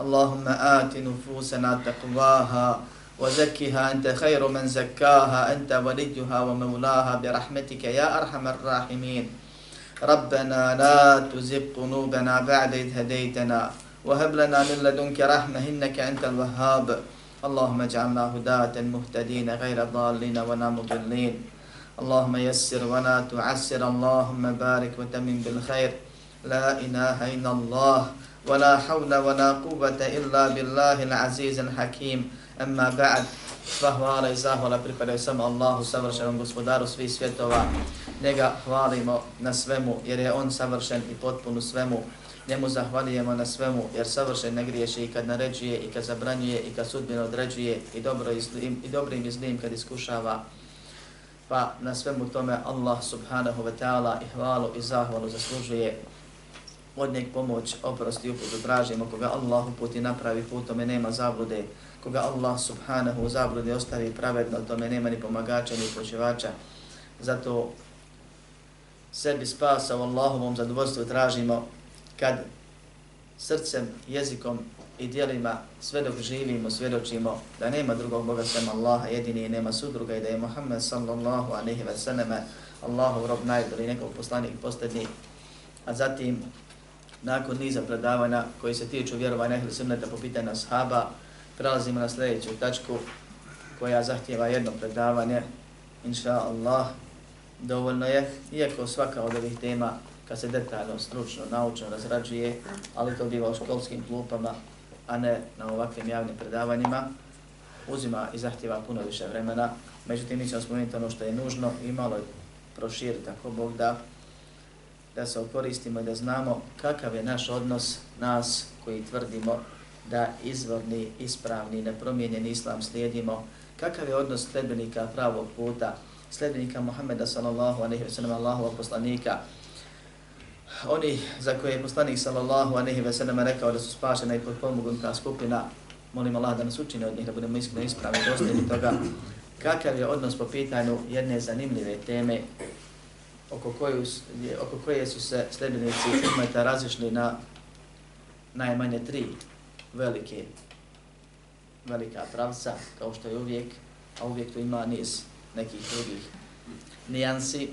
اللهم آت نفوسنا تقواها وزكها أنت خير من زكاها أنت وليها ومولاها برحمتك يا أرحم الراحمين. ربنا لا تزغ قلوبنا بعد إذ هديتنا وهب لنا من لدنك رحمة إنك أنت الوهاب. اللهم اجعلنا هداة مهتدين غير ضالين ولا مضلين. اللهم يسر ولا تعسر اللهم بارك وتمن بالخير. لا إله إلا الله. ولا حول ولا قوة إلا بالله العزيز الحكيم أما بعد فهوالا i zahvala pripadaju samo Allahu, savršenom gospodaru svih svjetova. Njega hvalimo na svemu jer je On savršen i potpun u svemu. Njemu zahvalijemo na svemu jer savršen ne griješi i kad naređuje i kad zabranjuje i kad sudbino određuje i, dobro i, zlim, i dobrim i zlim kad iskušava. Pa na svemu tome Allah subhanahu wa ta'ala i hvalu i zahvalu zaslužuje od njeg pomoć, oprosti i uputu tražimo, koga Allah uputi napravi put, tome nema zablude, koga Allah subhanahu zablude ostavi pravedno, tome nema ni pomagača ni počevača. Zato sebi spasa u Allahovom zadovoljstvu tražimo kad srcem, jezikom i dijelima sve dok živimo, svjedočimo da nema drugog Boga sem Allaha, jedini i nema sudruga i da je Muhammed sallallahu alaihi wa sallam Allahu rob najdoli, nekog poslanik posljednji, a zatim nakon niza predavanja koji se tiču vjerovanja ehli sunneta po pitanju ashaba, prelazimo na sljedeću tačku koja zahtjeva jedno predavanje, inša Allah, dovoljno je, iako svaka od ovih tema kad se detaljno, stručno, naučno razrađuje, ali to biva u školskim klupama, a ne na ovakvim javnim predavanjima, uzima i zahtjeva puno više vremena. Međutim, mi ćemo spomenuti ono što je nužno i malo proširiti ako Bog da, da se okoristimo i da znamo kakav je naš odnos nas koji tvrdimo da izvorni, ispravni, nepromijenjeni islam slijedimo, kakav je odnos sledbenika pravog puta, sledbenika Muhammeda sallallahu alaihi wa sallam, Allahova poslanika, oni za koje je poslanik sallallahu alaihi wa sallam rekao da su spašena i potpomognuta skupina, molim Allah da nas učine od njih, da budemo iskreno ispravni, dostojni toga, kakav je odnos po pitanju jedne zanimljive teme oko, koju, oko koje su se sljedbenici umeta razišli na najmanje tri velike velika pravca, kao što je uvijek, a uvijek tu ima niz nekih drugih nijansi.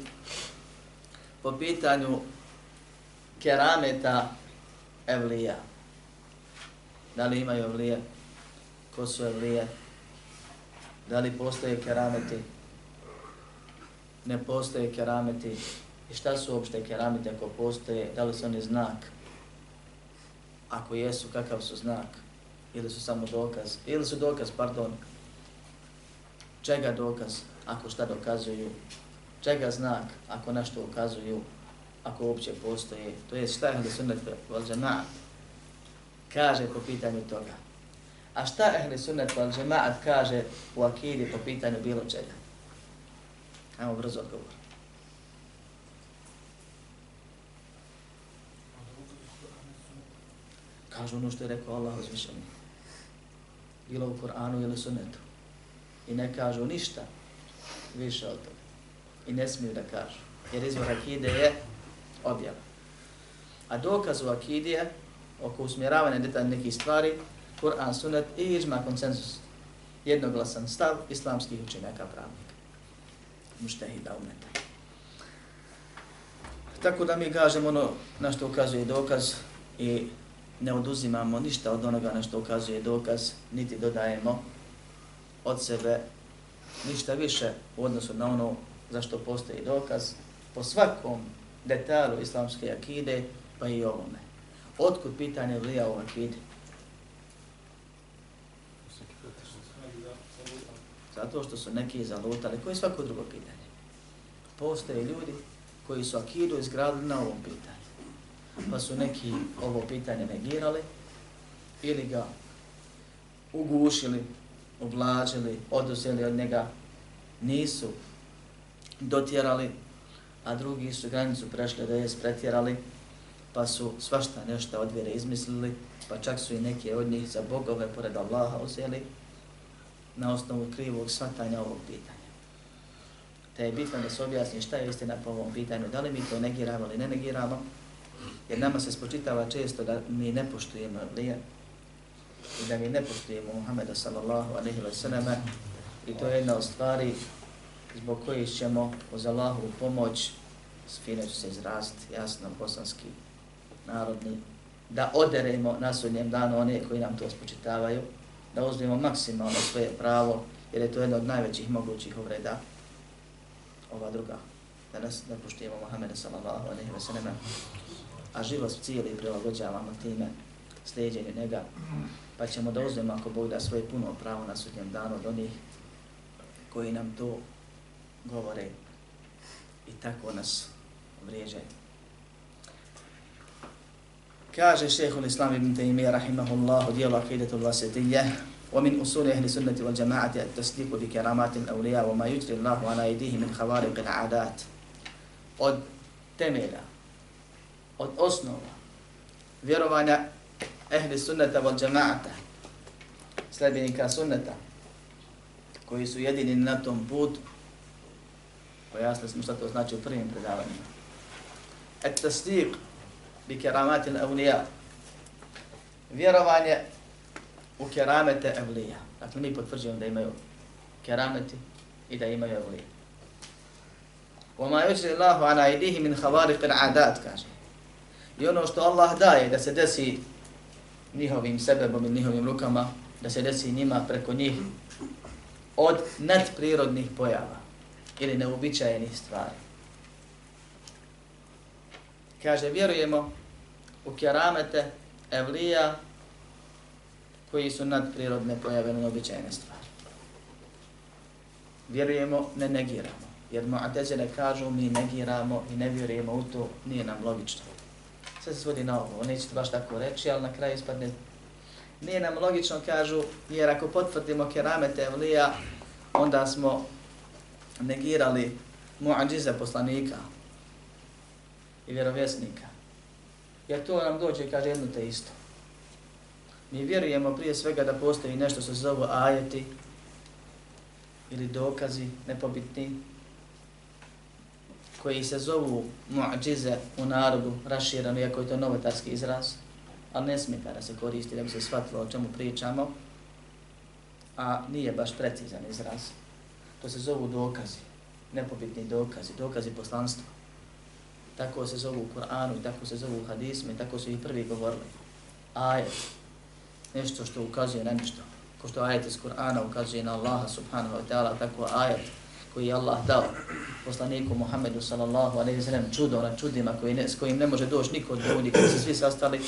Po pitanju kerameta evlija. Da li imaju evlije? Ko su evlije? Da li postoje kerameti? Ne postoje kerameti. I šta su uopšte kerameti ako postoje? Da li su oni znak? Ako jesu, kakav su znak? Ili su samo dokaz? Ili su dokaz, pardon. Čega dokaz? Ako šta dokazuju? Čega znak? Ako nešto ukazuju? ako uopće postoje, to je šta ehli sunnet val džemaat kaže po pitanju toga. A šta ehli sunnet val džemaat kaže u akidi po pitanju bilo čega? Ajmo brzo odgovor. Kažu ono što je rekao Allah uzvišeni. Bilo u Koranu ili sunnetu. I ne kažu ništa više od toga. I ne smiju da kažu. Jer izvor akide je objava. A dokaz u akidije, oko usmjeravanja detaljne nekih stvari, Kur'an, sunet i iđma konsensus. Jednoglasan stav islamskih učenjaka pravnika. Muštehida umeta. Tako da mi kažemo ono na što ukazuje dokaz i ne oduzimamo ništa od onoga na što ukazuje dokaz, niti dodajemo od sebe ništa više u odnosu na ono za što postoji dokaz. Po svakom detalju islamske akide, pa i ovome. Otkud pitanje vlija u akide? Zato što su neki zalutali, koji je svako drugo pitanje. Postoje ljudi koji su akidu izgradili na ovom pitanju. Pa su neki ovo pitanje negirali, ili ga ugušili, oblažili, oduzeli od njega, nisu dotjerali, a drugi su granicu prešli da je pretjerali, pa su svašta nešto od vjere izmislili, pa čak su i neke od njih za bogove pored Allaha uzeli na osnovu krivog svatanja ovog pitanja. Te je bitno da se objasni šta je istina po ovom pitanju, da li mi to negiramo ili ne negiramo, jer nama se spočitava često da mi ne poštujemo lije i da mi ne poštujemo Muhammeda sallallahu alaihi wa sallam i to je jedna od stvari zbog kojih ćemo uz Allahu pomoć, s fine ću se izraziti, jasno, bosanski, narodni, da oderemo na sudnjem danu one koji nam to spočitavaju, da uzmemo maksimalno svoje pravo, jer je to jedno od najvećih mogućih uvreda, ova druga, da nas ne poštijemo Mohameda sallallahu alaihi wa sallam, a život cijeli prilagođavamo time sljeđenju njega, pa ćemo da uzmemo ako Bog da svoje puno pravo na sudnjem danu od onih koji nam to govore. I tako nas vrijeđaju. Kaže šehhul islam ibn Taymiyyah rahimahullah u dijelu akidetu vasitijah ومن أصول أهل السنة والجماعة التصديق بكرامات الأولياء وما يجري الله على أيديه من خوارق العادات od temelja, od osnova vjerovanja ehli sunnata wal džemaata, sljedbenika sunnata, koji su jedini na tom putu, pojasnili smo šta to znači u prvim predavanjima. Et tasdiq bi keramatil evlija, vjerovanje u keramete evlija. Dakle, mi potvrđujemo da imaju kerameti i da imaju evlija. وما يجري الله على ايديه من خوارق العادات kaže. I ono što Allah daje da se desi njihovim sebebom i njihovim rukama, da se desi njima preko njih od nadprirodnih pojava ili neuobičajenih stvari. Kaže, vjerujemo u keramete evlija koji su nadprirodne pojave na običajne stvari. Vjerujemo, ne negiramo. Jer Mu'tazile kažu mi negiramo i ne vjerujemo u to, nije nam logično. Sve se svodi na ovo, nećete baš tako reći, ali na kraju ispadne nije nam logično, kažu, jer ako potvrdimo keramete evlija, onda smo negirali muadžize poslanika i vjerovjesnika. Jer to nam dođe i kaže jedno te isto. Mi vjerujemo prije svega da postoji nešto što se zove ajeti ili dokazi nepobitni koji se zovu muadžize u narodu raširano, iako je to novotarski izraz, ali ne smije kada se koristi da bi se shvatilo o čemu pričamo, a nije baš precizan izraz. To se zovu dokazi, nepobitni dokazi, dokazi poslanstva. Tako se zovu u Kur'anu i tako se zovu u hadisme, i tako su i prvi govorili. Ajet, nešto što ukazuje na nešto. Ko što ajet iz Kur'ana ukazuje na Allaha subhanahu wa ta'ala, tako ajet koji je Allah dao poslaniku Muhammedu sallallahu alaihi sallam čudo na čudima koji ne, s kojim ne može doći niko od ljudi koji se svi sastali,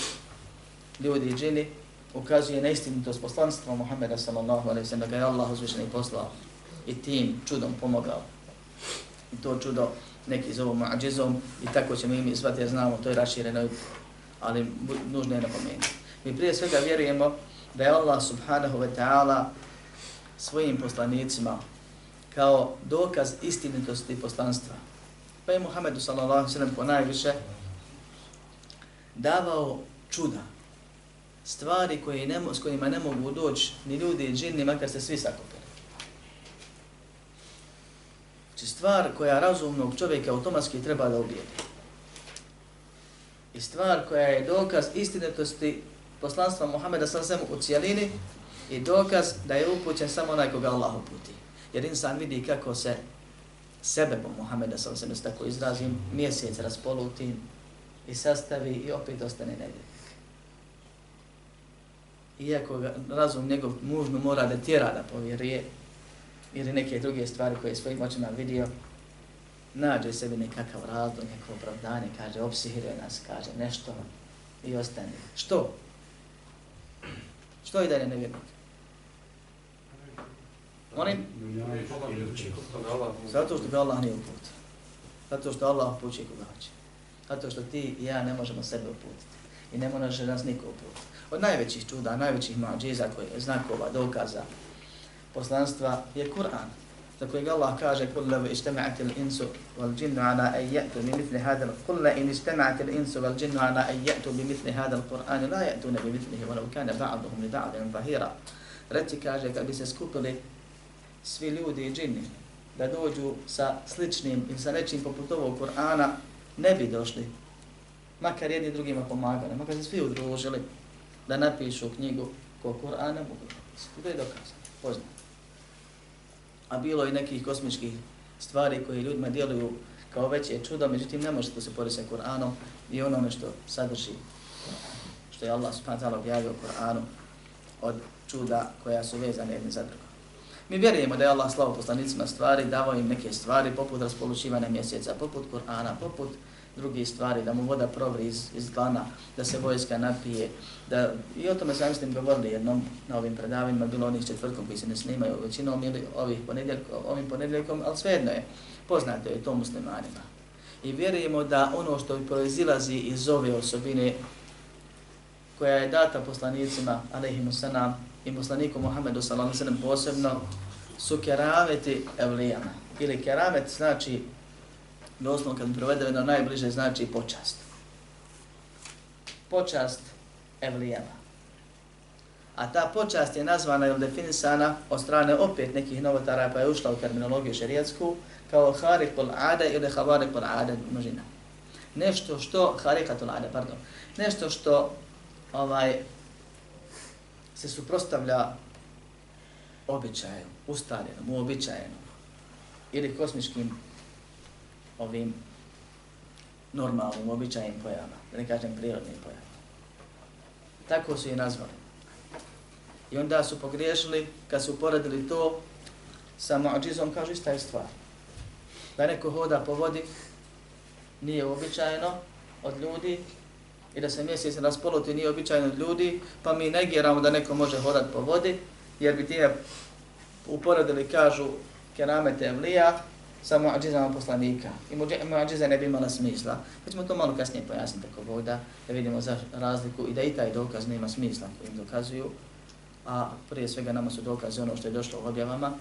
ljudi i džini, ukazuje na istinitost poslanstva Muhammeda sallallahu alaihi sallam da ga je Allah uzvišeni poslao i tim čudom pomogao. I to čudo neki zovu ma'đizom i tako ćemo imi zvati jer znamo to je rašireno, ali nužno je napomenuti. Mi prije svega vjerujemo da je Allah subhanahu wa ta'ala svojim poslanicima kao dokaz istinitosti poslanstva. Pa je Muhammedu sallallahu sallam po najviše davao čuda, stvari koje ne, s kojima ne mogu doći ni ljudi i džini, makar se svi sakupili. Znači stvar koja razumnog čovjeka automatski treba da ubijedi. I stvar koja je dokaz istinitosti poslanstva Muhammeda sallallahu svemu u cijelini i dokaz da je upućen samo onaj koga Allah uputi. Jer insan vidi kako se sebe po Muhammeda sa svemu, tako izrazim, mjesec raspoluti i sastavi i opet ostane negdje Iako ga, razum njegov mužno mora da tjera da povjeruje, ili neke druge stvari koje svojim očima vidio, nađe sebi nekakav razlog, neko opravdanje, kaže, opsihiruje nas, kaže nešto i ostane. Što? Što je dalje nevjernik? Oni? Zato što ga Allah nije uputio. Zato što Allah upućuje koga hoće. Zato što ti i ja ne možemo sebe uputiti. I ne može nas niko uputiti. Od najvećih čuda, najvećih mađiza koje znakova, dokaza, poslanstva je Kur'an. Za kojeg Allah kaže kul levu ištema'ati l'insu wal džinnu ala en je'tu bi hadha". hada kul le in ištema'ati l'insu wal džinnu ala en je'tu bi mitli hada l'Qur'ani la je'tu ne bi mitlihi walau kana ba'duhum li ba'din zahira. Reci kaže kad bi se skupili svi ljudi i džini da dođu sa sličnim i sa nečim poput ovog Kur'ana ne bi došli. Makar jedni drugima pomagali, makar se svi udružili da napišu knjigu ko Kur'ana mogu napisati. To je dokazano, poznat. A bilo i nekih kosmičkih stvari koje ljudima djeluju kao veće čudo, međutim ne može to se poriti sa Kur'anom i onome što sadrži, što je Allah subhanahu ta'ala objavio Kur'anu od čuda koja su vezane jedne za drugo. Mi vjerujemo da je Allah slavo poslanicima stvari, davao im neke stvari poput raspolučivanja mjeseca, poput Kur'ana, poput drugi stvari, da mu voda provri iz, iz glana, da se vojska napije. Da, I o tome sam mislim govorili jednom na ovim predavanjima, bilo onih četvrtkom koji se ne snimaju, većinom ili ovih ponedjeljkom, ovim ponedjeljkom, ali svejedno je, poznate je to muslimanima. I vjerujemo da ono što proizilazi iz ove osobine koja je data poslanicima, alaihimu sanam, i poslaniku Muhammedu sallallahu alaihi posebno, su keraveti evlijama. Ili keramet znači doslovno kad prevedeno najbliže znači počast. Počast evlijama. A ta počast je nazvana ili definisana od strane opet nekih novotara pa je ušla u terminologiju šerijetsku kao harikul ada ili havarikul ada množina. Nešto što, harikatul ada, pardon, nešto što ovaj se suprostavlja običaju, ustaljenom, uobičajenom ili kosmičkim ovim normalnim, običajnim pojavama, da ne kažem prirodnim pojavama. Tako su je nazvali. I onda su pogriješili, kad su poredili to sa mu'đizom, kažu ista je stvar. Da neko hoda po vodi, nije uobičajeno od ljudi, i da se mjesec raspoloti nije običajno od ljudi, pa mi negiramo da neko može hodat po vodi, jer bi time uporedili, kažu, keramete evlija, sa muadžizama poslanika. I muadžiza ne bi imala smisla. Pa ćemo to malo kasnije pojasniti ako Bog da, da vidimo za razliku i da i taj dokaz nema smisla koji im dokazuju. A prije svega nama su dokaze ono što je došlo u objavama,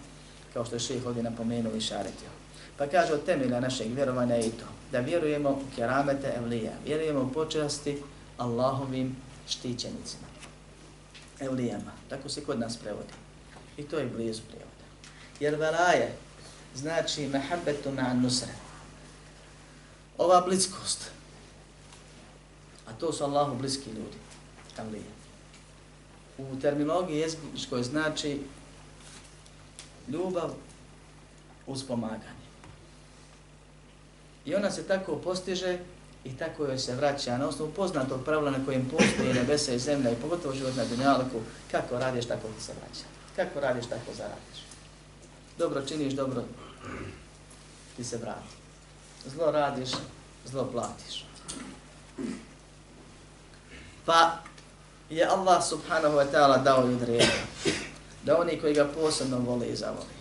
kao što je ših ovdje napomenuo i šaretio. Pa kaže od temelja našeg vjerovanja i to, da vjerujemo u keramete evlija, vjerujemo u počasti Allahovim štićenicima, evlijama, tako se kod nas prevodi. I to je blizu prevoda. Jer velaje, znači mehabbetu ma'an nusre. Ova bliskost, a to su Allahu bliski ljudi, Avlije. U terminologiji jezičkoj znači ljubav uz pomaganje. I ona se tako postiže i tako joj se vraća na osnovu poznatog pravila na kojem postoji nebesa i zemlja i pogotovo život na dunjalku, kako radiš, tako ti se vraća. Kako radiš, tako zaradiš dobro činiš, dobro ti se vrati. Zlo radiš, zlo platiš. Pa je Allah subhanahu wa ta'ala dao ljud da oni koji ga posebno vole i zavoli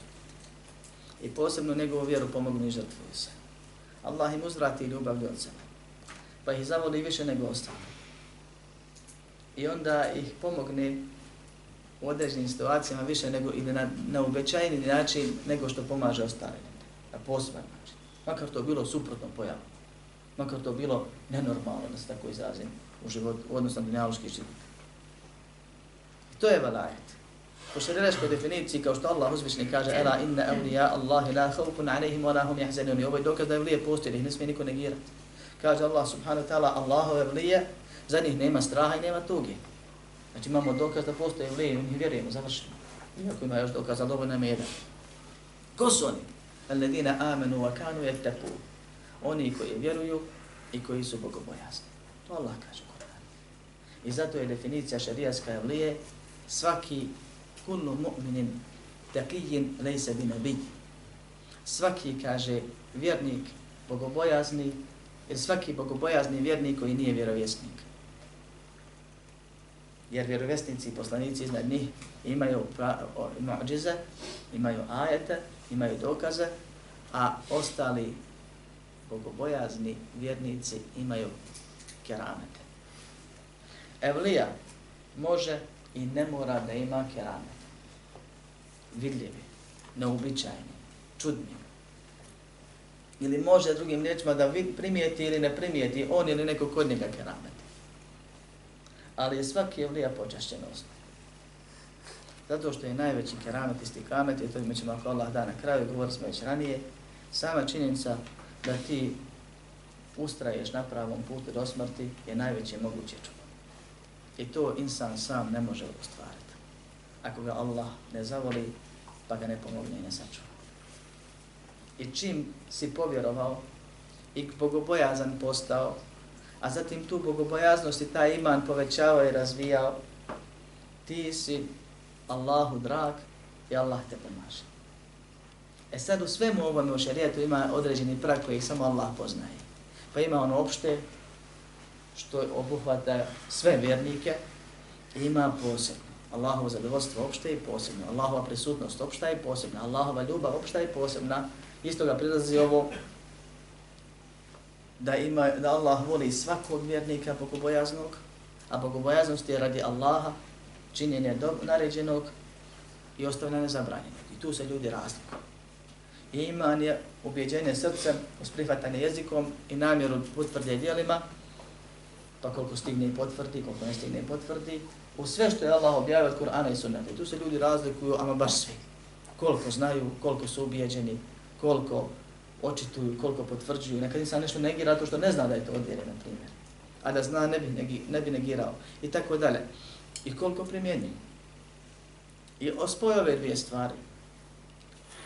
i posebno njegovu vjeru pomognu i žrtvuju se. Allah im uzvrati ljubav od sebe. Pa ih zavoli više nego ostalo. I onda ih pomogne u određenim situacijama više nego ili na, na uvećajni način nego što pomaže ostalima, Na poseban način. Makar to bilo suprotno pojavu. Makar to bilo nenormalno, da se tako izrazim, u životu, u odnosu na dunjaluški život. I to je valajet. Po šarireškoj definiciji, kao što Allah uzvišni kaže Ela inna evlija Allahi la khawfun alaihim wa la hum yahzanun. Ovo je dokaz da je vlije postoji, ih ne smije niko negirati. Kaže Allah subhanahu wa ta'ala, Allahove vlije, za njih nema straha i nema tuge. Znači imamo dokaz da postoje vlije, mi vjerujemo, završeno. Iako ima još dokaza, ali nam je jedan. Ko su oni? Alledina amenu wa kanu yattaku. Oni koji vjeruju i koji su bogobojazni. To Allah kaže u Koranu. I zato je definicija šarijaska vlije svaki kullu mu'minin taqiyyin lejse bi nabiy. Svaki kaže vjernik bogobojazni jer svaki bogobojazni vjernik koji nije vjerovjesnik jer vjerovjesnici i poslanici iznad njih imaju mu'đize, imaju ajete, imaju dokaze, a ostali bogobojazni vjernici imaju keramete. Evlija može i ne mora da ima keramete. Vidljivi, neobičajni, čudni. Ili može drugim riječima da primijeti ili ne primijeti on ili neko kod njega keramet. Ali je svaki evlija počašćen osnovu. Zato što je najveći keramet isti kamet, i to mi ćemo ako Allah da na kraju, govorili smo već ranije, sama činjenica da ti ustraješ na pravom putu do smrti je najveće moguće čudo. I to insan sam ne može ostvariti. Ako ga Allah ne zavoli, pa ga ne pomogne i ne sačuva. I čim si povjerovao i bogobojazan postao, a zatim tu bogobojaznost i taj iman povećavao i razvijao, ti si Allahu drag i Allah te pomaže. E sad u svemu ovome u šarijetu ima određeni prag koji samo Allah poznaje. Pa ima ono opšte što obuhvata sve vjernike i ima posebno. Allahova zadovoljstvo opšte i posebno. Allahova prisutnost opšta i posebna. Allahova ljubav opšta i posebna. Isto ga prilazi ovo da ima da Allah voli svakog vjernika bogobojaznog, a bogobojaznost je radi Allaha činjenje do, naređenog i ostavljanje zabranjenog. I tu se ljudi razlikuju. Iman je ubjeđenje srcem, usprihvatanje jezikom i namjeru potvrde dijelima, pa koliko stigne i potvrdi, koliko ne stigne i potvrdi, u sve što je Allah objavio od Kur'ana i Sunnata. I tu se ljudi razlikuju, ama baš svi. Koliko znaju, koliko su ubjeđeni, koliko očituju, koliko potvrđuju. Nekad insan nešto negira to što ne zna da je to odvjere, na primjer. A da zna, ne bi, negi, ne bi negirao. I tako dalje i koliko primjenjuju. I ospoje ove dvije stvari.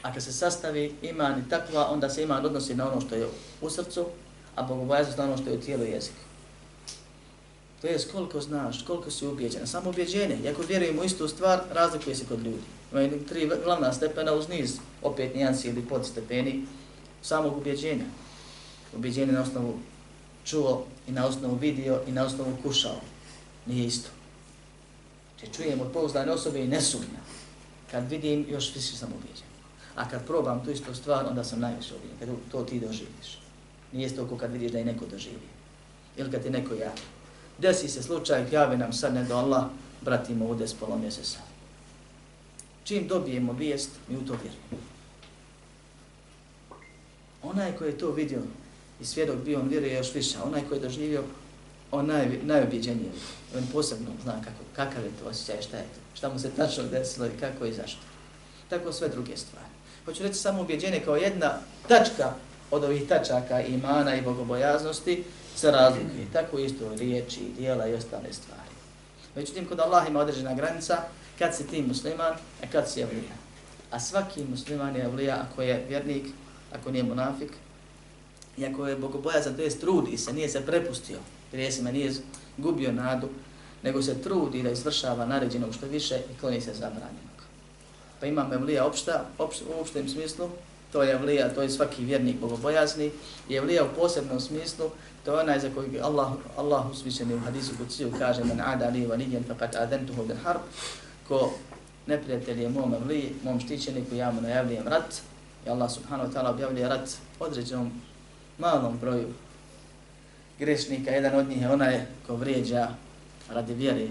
A kad se sastavi iman i takva, onda se iman odnosi na ono što je u srcu, a bogobojaznost na ono što je u tijelu i jeziku. To je koliko znaš, koliko si ubjeđen. Samo ubjeđenje, iako vjerujemo u istu stvar, razlikuje se kod ljudi. Imaju tri glavna stepena uz niz, opet nijansi ili podstepeni, samog ubjeđenja. Ubjeđenje na osnovu čuo i na osnovu vidio i na osnovu kušao. Nije isto. Jer čujem od pouzdane osobe i ne sumnja. Kad vidim, još više sam ubjeđen. A kad probam tu istu stvar, onda sam najviše ubjeđen. Kad to ti doživiš. Nije to kad vidiš da je neko doživi. Ili kad ti neko javi. Desi se slučaj, jave nam sad ne do Allah, bratimo u des pola mjeseca. Čim dobijemo vijest, mi u to vjerujemo. Onaj koji je to vidio i svjedok bio, on vjeruje još više. Onaj koji je doživio, on naj, najobjeđeniji. On posebno zna kako, kakav je to osjećaj, šta je to, šta mu se tačno desilo i kako i zašto. Tako sve druge stvari. Hoću reći samo objeđenje kao jedna tačka od ovih tačaka imana i bogobojaznosti se razlikuje. Tako isto riječi, dijela i ostale stvari. Međutim, kod Allah ima određena granica kad si ti musliman, a kad si evlija. A svaki musliman je evlija ako je vjernik, ako nije munafik, i ako je bogobojazan, to je trudi se, nije se prepustio grijesima, nije gubio nadu, nego se trudi da izvršava naređenog što više i kloni se zabranjenog. Pa imam evlija opšta, opš, u opštem smislu, to je evlija, to je svaki vjernik bogobojazni, i evlija u posebnom smislu, to je onaj za kojeg Allah, Allah usvišeni u hadisu kuciju kaže men ada li valijen fakat adentuhu bin harb, ko neprijatelj je mom evliji, mom štićeniku, ja mu najavlijem rat, i Allah subhanahu wa ta'ala objavljuje rat određenom malom broju grešnika, jedan od njih je onaj ko vrijeđa radi vjeri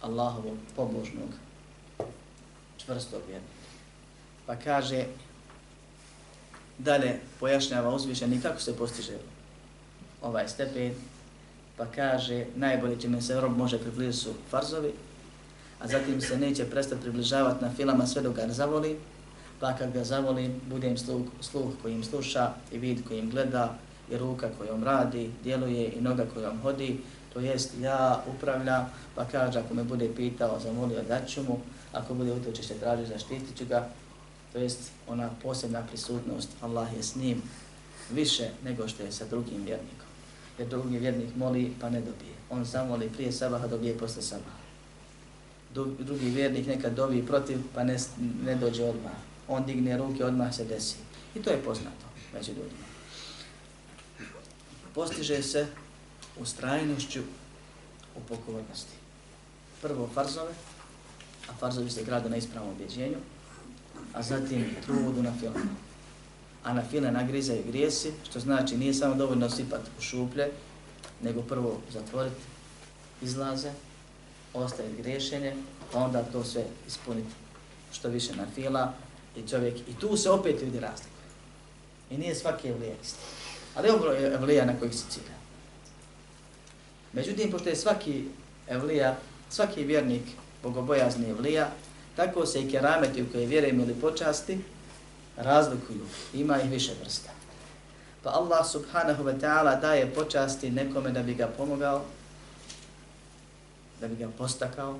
Allahovog pobožnog čvrstog vjernika. Pa kaže, dalje pojašnjava uzvišeni kako se postiže ovaj stepen, pa kaže, najbolje čime se rob može približiti su farzovi, a zatim se neće prestati približavati na filama sve dok ga zavoli, pa kad ga zavolim, bude im sluh, sluh kojim sluša i vid kojim gleda, i ruka kojom radi, djeluje i noga kojom hodi, to jest ja upravlja, pa kaže ako me bude pitao, zamolio da ću mu, ako bude utočište traži, zaštitit ću ga, to jest ona posebna prisutnost, Allah je s njim više nego što je sa drugim vjernikom. Jer drugi vjernik moli pa ne dobije. On zamoli prije sabaha, dobije posle sabaha. Drugi vjernik nekad dobi protiv pa ne, ne dođe odmah. On digne ruke, odmah se desi. I to je poznato među ljudima postiže se u strajnošću u pokornosti. Prvo farzove, a farzovi se grade na ispravnom objeđenju, a zatim trudu na filmu. A na file nagrizaju grijesi, što znači nije samo dovoljno sipati u šuplje, nego prvo zatvoriti izlaze, ostaje griješenje, pa onda to sve ispuniti što više na fila i čovjek, i tu se opet vidi razlikuju. I nije svaki evlija isti. Ali ovo je evlija na kojih se cilja. Međutim, pošto je svaki evlija, svaki vjernik bogobojazni evlija, tako se i kerameti u koje vjerujem ili počasti razlikuju. Ima ih više vrsta. Pa Allah subhanahu wa ta'ala daje počasti nekome da bi ga pomogao, da bi ga postakao,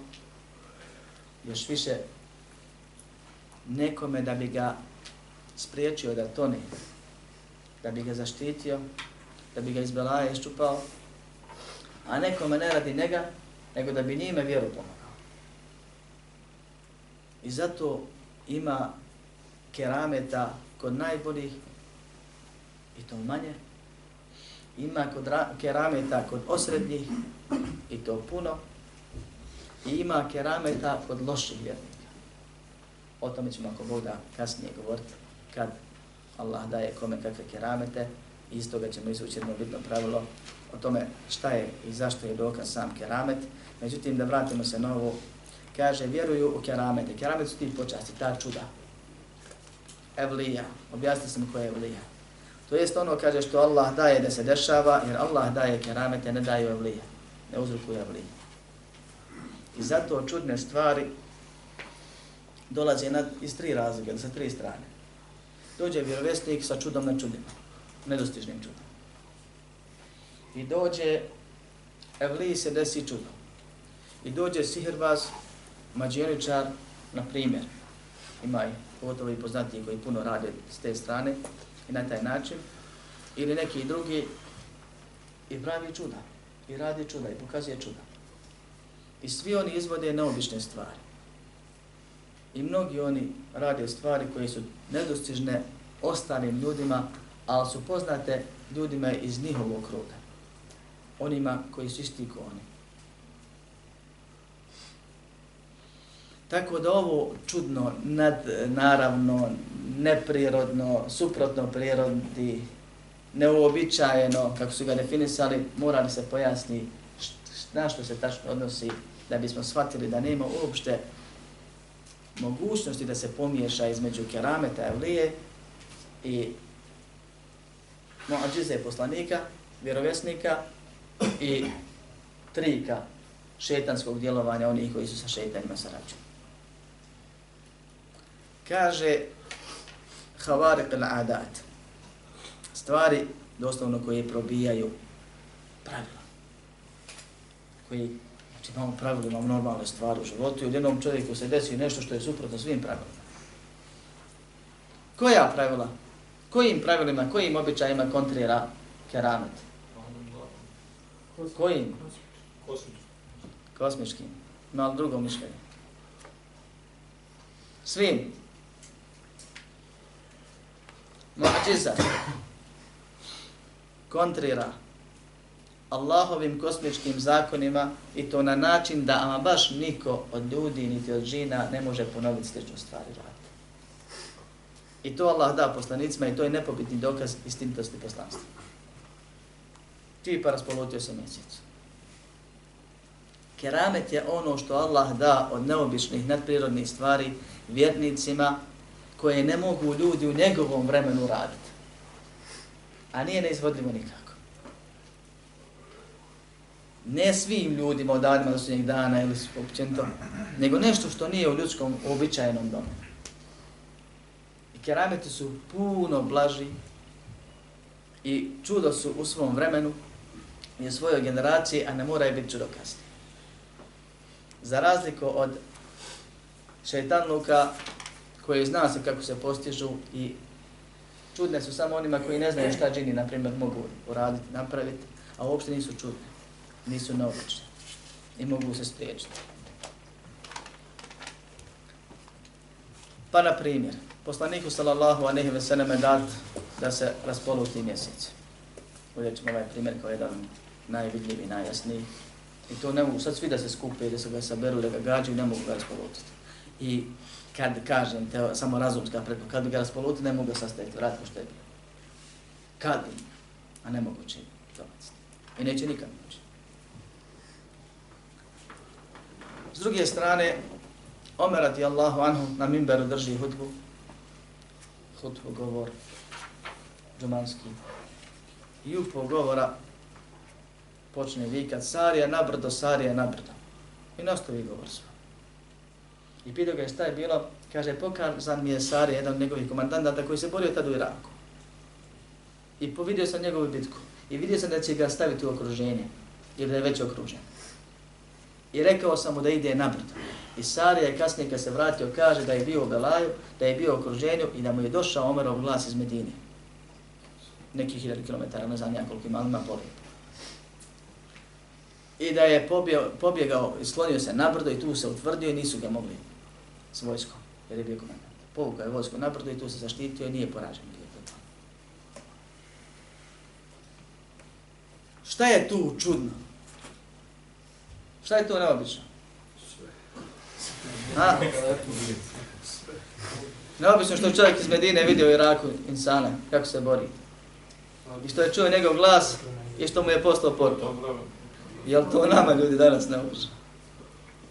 još više nekome da bi ga spriječio da tone, da bi ga zaštitio, da bi ga iz belaje iščupao, a nekome ne radi njega, nego da bi njime vjeru pomogao. I zato ima kerameta kod najboljih, i to manje, ima kod kerameta kod osrednjih, i to puno, i ima kerameta kod loših vjernika. O tome ćemo ako Bog da kasnije govoriti, kad Allah daje kome kakve keramete, iz toga ćemo izvući jedno bitno pravilo o tome šta je i zašto je dokaz sam keramet. Međutim, da vratimo se na ovo, kaže, vjeruju u keramete. Keramet su ti počasti, ta čuda. Evlija, objasni se mi ko je evlija. To jest ono, kaže, što Allah daje da se dešava, jer Allah daje keramete, ne daje evlija. Ne uzrukuje evlija. I zato čudne stvari dolaze na, iz tri razloga, sa tri strane. Dođe vjerovjesnik sa čudom na čudima, nedostižnim čudom. I dođe Evli se desi čudo. I dođe sihirbaz, mađeričar, na primjer, ima i pogotovo i poznatiji koji puno rade s te strane i na taj način, ili neki drugi i pravi čuda, i radi čuda, i pokazuje čuda. I svi oni izvode neobične stvari. I mnogi oni rade stvari koje su nedostižne ostalim ljudima, ali su poznate ljudima iz njihovog kruga. Onima koji su isti ko oni. Tako da ovo čudno, nad, naravno, neprirodno, suprotno prirodi, neuobičajeno, kako su ga definisali, mora da se pojasni na što se tačno odnosi, da bismo shvatili da nema uopšte mogućnosti da se pomiješa između kerameta Evlije i muadžize poslanika, vjerovjesnika i trika šetanskog djelovanja onih koji su sa šetanima sarađuju. Kaže Havarik al-Adat, stvari doslovno koje probijaju pravila, koji Znači imamo pravila, imamo normalne stvari u životu i jednom čovjeku se desi nešto što je suprotno svim pravilima. Koja pravila? Kojim pravilima, kojim običajima kontrira keramet? Kojim? Kosmičkim. Ima li drugo mišljenje? Svim. Mu'điza. Kontrira Allahovim kosmičkim zakonima i to na način da ama baš niko od ljudi niti od žina ne može ponoviti sličnu stvari raditi. I to Allah da poslanicima i to je nepobitni dokaz istinitosti poslanstva. Ti pa raspolutio se mjesec. Keramet je ono što Allah da od neobičnih nadprirodnih stvari vjernicima koje ne mogu ljudi u njegovom vremenu raditi. A nije neizvodljivo nikako ne svim ljudima od Adama do sudnjeg dana ili općenito, nego nešto što nije u ljudskom običajnom domu. I kerameti su puno blaži i čudo su u svom vremenu i u svojoj generaciji, a ne moraju biti čudo kasnije. Za razliku od šeitanluka koji zna se kako se postižu i čudne su samo onima koji ne znaju šta džini, na primjer, mogu uraditi, napraviti, a uopšte nisu čudne nisu neobične i mogu se spriječiti. Pa na primjer, poslaniku sallallahu anehi ve sallam dat da se raspoluti mjesec. Uvijek ćemo ovaj primjer kao jedan i najjasniji. I to ne mogu sad svi da se skupe, da se ga saberu, da ga gađu, ne mogu ga raspolutiti. I kad kažem, te, samo razumska pretpostavka, kad bi ga raspolutiti, ne mogu ga sastaviti, vratiti što je bilo. Kad bi, a ne je čini. I neće nikad moći. S druge strane, Omer radi Allahu anhu na mimberu drži hudbu, hudbu govor, džumanski. I upo govora počne vikat, Sarija nabrdo, Sarija nabrdo. I nastavi govor svoj. I pitao ga je šta je bilo, kaže, pokazan mi je Sarija, jedan od njegovih komandanta koji se borio tada u Iraku. I povidio sam njegovu bitku. I vidio sam da će ga staviti u okruženje, jer da je već okružen. I rekao sam mu da ide na brdo. I Sarija je kasnije kad se vratio kaže da je bio u Belaju, da je bio u okruženju i da mu je došao Omerov glas iz Medine. Nekih hiljada kilometara, ne znam ja koliko ima, ima poli. I da je pobjegao, pobjegao i se na brdo i tu se utvrdio i nisu ga mogli s vojskom, jer je bio komandant. Povukao je vojsko na brdo i tu se zaštitio i nije poražen. Šta je tu čudno? Šta je to neobično? A? Neobično što čovjek iz Medine vidio u Iraku insana, kako se bori. I što je čuo njegov glas i što mu je postao poruku. Je li to nama ljudi danas neobično?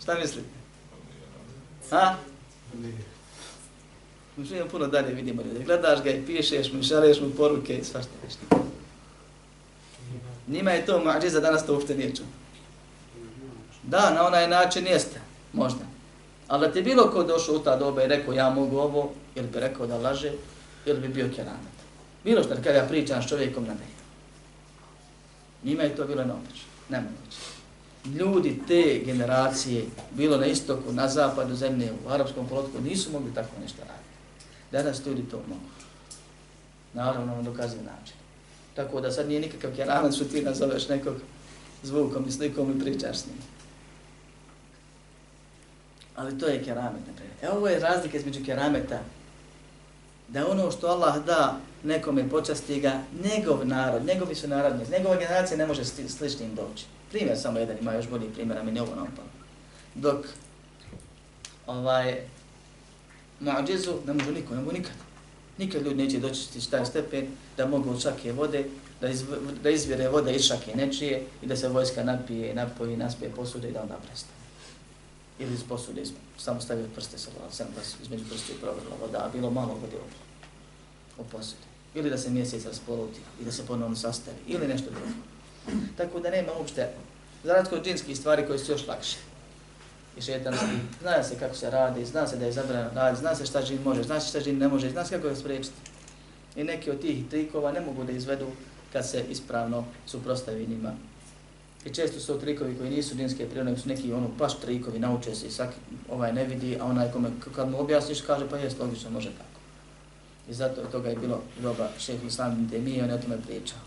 Šta mislite? Ha? Mi živimo puno dalje, vidimo ljudi. Gledaš ga i pišeš mu, šareš mu poruke i svašta nešto. Njima je to muadžiza, danas to uopšte nije čuo. Da, na onaj način jeste, možda. Ali da ti bilo ko došao u ta doba i rekao ja mogu ovo, ili bi rekao da laže, ili bi bio keramet. Bilo što kada ja pričam s čovjekom na ne. Njima je to bilo neobično, nemoguće. Ljudi te generacije, bilo na istoku, na zapadu zemlje, u arapskom polotku, nisu mogli tako nešto raditi. Danas ljudi to mogu. Naravno, on dokazuje način. Tako da sad nije nikakav keramet što ti nazoveš nekog zvukom i slikom i pričaš s njim. Ali to je keramet. E ovo je razlika između kerameta. Da ono što Allah da nekome počasti ga, njegov narod, njegovi su narodni, njegova generacija ne može sličnim doći. Primjer samo jedan, ima još bolji primjer, a mi ne ovo naopalo. Dok ovaj, muadžizu ne može niko, ne može nikad. Nikad ljudi neće doći taj stepen da mogu od šake vode, da, izv, da izvire voda iz šake nečije i da se vojska napije, napoji, naspije posude i da onda prestane. Ili iz posude samo stavio prste sa vlada, sam vas između prste i provrla voda, a bilo malo vode u, u posude. Ili da se mjesec raspoluti i da se ponovno sastavi, ili nešto drugo. Tako da nema uopšte, zaradko od džinskih stvari koje su još lakše i šetanski. Zna se kako se radi, zna se da je zabrano radi, zna se šta žin može, zna se šta žin ne može, zna se kako je spriječiti. I neki od tih trikova ne mogu da izvedu kad se ispravno suprostavi njima. I često su trikovi koji nisu dinske prirode, su neki ono baš trikovi, nauče se i svaki ovaj ne vidi, a onaj kome kad mu objasniš kaže pa jest logično, može tako. I zato je toga je bilo doba šeha Islam Demije, on je o tome pričao.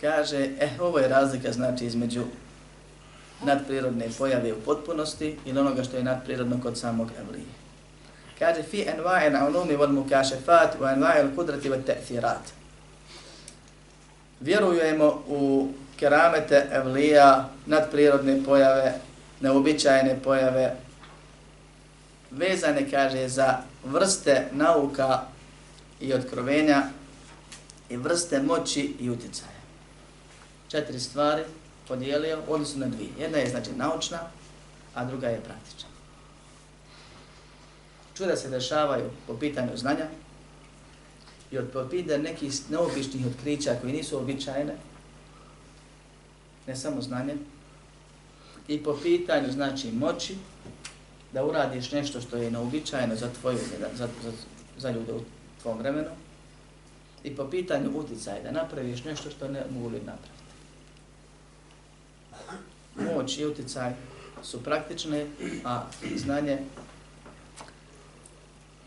Kaže, eh, ovo je razlika znači između nadprirodne pojave u potpunosti ili onoga što je nadprirodno kod samog evlije. Kaže, fi envaje na wal mukašefat wa envaje kudrati wa te'thirat. Vjerujemo u keramete evlija, nadprirodne pojave, neobičajene pojave, vezane, kaže, za vrste nauka i otkrovenja i vrste moći i utjecaja. Četiri stvari podijelio odnosno na dvije. Jedna je znači naučna, a druga je praktična. Čuda se dešavaju po pitanju znanja i od po nekih neobičnih otkrića koji nisu običajne, ne samo znanje, i po pitanju znači moći da uradiš nešto što je neobičajno za tvoju, za, za, za ljude u tvom vremenu, i po pitanju uticaja da napraviš nešto što ne mogu ljudi napraviti moć i uticaj su praktične, a znanje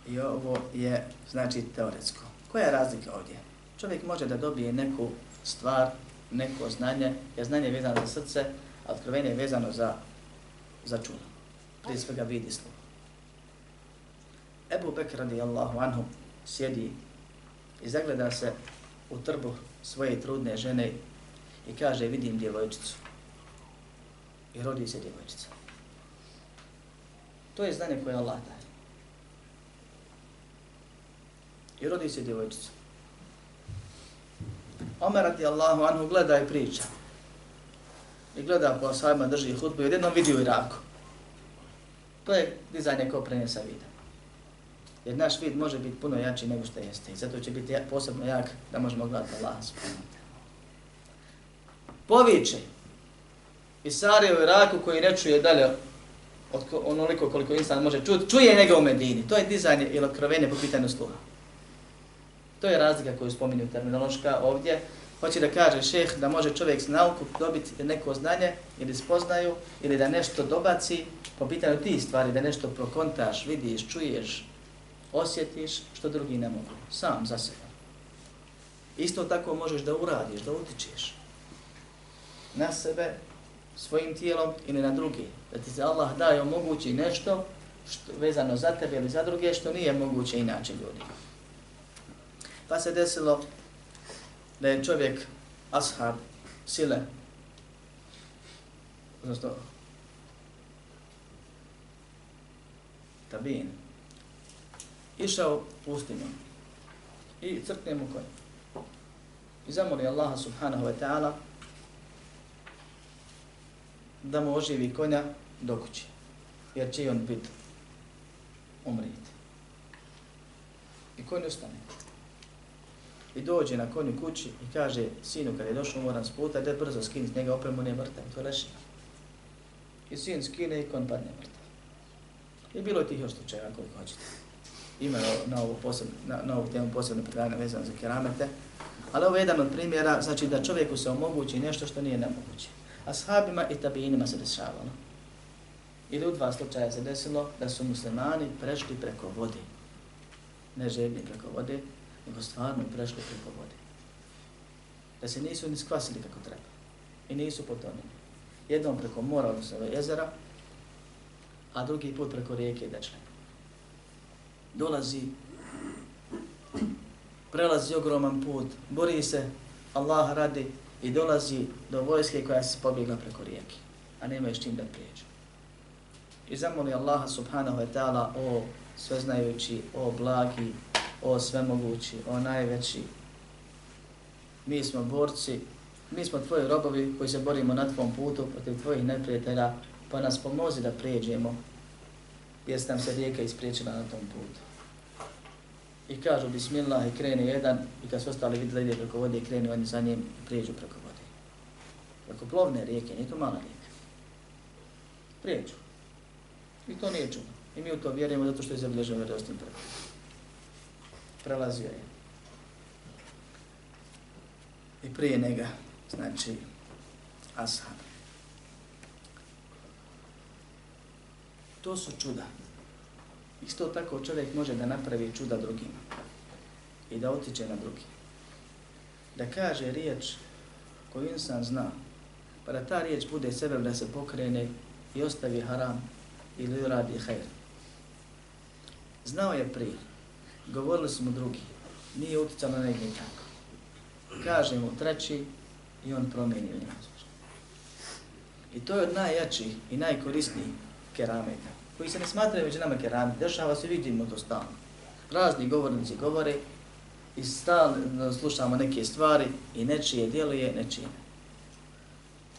i ovo je znači teoretsko. Koja je razlika ovdje? Čovjek može da dobije neku stvar, neko znanje, jer znanje je vezano za srce, a otkrovenje je vezano za, za čulo. Prije svega vidi sluh. Ebu Bekr radijallahu anhu sjedi i zagleda se u trbu svoje trudne žene i kaže vidim djevojčicu i rodi se djevojčica. To je znanje koje Allah daje. I rodi se djevojčica. Omer radi Allahu anhu gleda i priča. i gleda po ashabima drži hutbu i jednom vidi u Iraku. To je dizajn ko prenesa vida. Jer naš vid može biti puno jači nego što jeste i zato će biti posebno jak da možemo gledati Allah subhanahu Poviče i Sare u Iraku koji ne čuje dalje od onoliko koliko insan može čuti, čuje njega u Medini. To je dizajn ili okrovenje po pitanju sluha. To je razlika koju spominju terminološka ovdje. Hoće da kaže šeh da može čovjek s nauku dobiti neko znanje ili spoznaju ili da nešto dobaci po pitanju ti stvari, da nešto prokontaš, vidiš, čuješ, osjetiš što drugi ne mogu. Sam za sebe. Isto tako možeš da uradiš, da utičeš na sebe, svojim tijelom ili na drugi. Da ti se Allah daje omogući nešto što, vezano za tebe ili za druge što nije moguće inače ljudima. Pa se desilo da je čovjek ashab sile, odnosno tabin, išao pustinjom i crkne mu konj. I zamoli Allaha subhanahu wa ta'ala da mu oživi konja do kući, jer će on biti umriti. I konj ustane. I dođe na konju kući i kaže sinu kad je došao moram s puta, da brzo skini s njega opremu, ne mrtav, to leši. I sin skine i kon padne mrtav. I bilo je tih još slučajeva koliko hoćete. Ima na ovu, posebno, na, na ovu temu posebno predavanje vezano za keramete. Ali ovo je jedan od primjera, znači da čovjeku se omogući nešto što nije nemoguće. Ashabima i tabinima se dešavalo. Ili u dva slučaja se desilo da su muslimani prešli preko vode. Ne žedni preko vode, nego stvarno prešli preko vode. Da se nisu ni skvasili kako treba. I nisu potonili. Jednom preko mora, odnosno jezera, a drugi put preko rijeke Dečne. Dolazi, prelazi ogroman put, bori se, Allah radi i dolazi do vojske koja se pobjegla preko rijeke, a nema još čim da prijeđe. I zamoli Allaha subhanahu wa ta'ala o sveznajući, o blagi, o svemogući, o najveći. Mi smo borci, mi smo tvoji robovi koji se borimo na tvom putu protiv tvojih neprijatelja, pa nas pomozi da prijeđemo, jer nam se rijeka ispriječila na tom putu. I kažu bismillah i krene jedan i kad su ostali vidjeli ide preko vode i krenu oni za njim i prijeđu preko vode. Preko plovne rijeke, nije to mala rijeka. Prijeđu. I to nije čudo. I mi u to vjerujemo zato što je zabilježeno vjerojostnim preko. Prelazio je. I prije njega, znači, ashab. To su čuda. Isto tako čovjek može da napravi čuda drugima i da otiče na drugi. Da kaže riječ koju insan zna, pa da ta riječ bude sebe da se pokrene i ostavi haram ili uradi hajr. Znao je prije, govorili su mu drugi, nije utjecao na negdje tako. Kaže mu treći i on promijeni ili. I to je od najjačih i najkorisnijih kerameta koji se ne smatraju među nama kerami, dešava se, vidimo to stalno. Razni govornici govore i stalno slušamo neke stvari i nečije djeluje, nečije ne.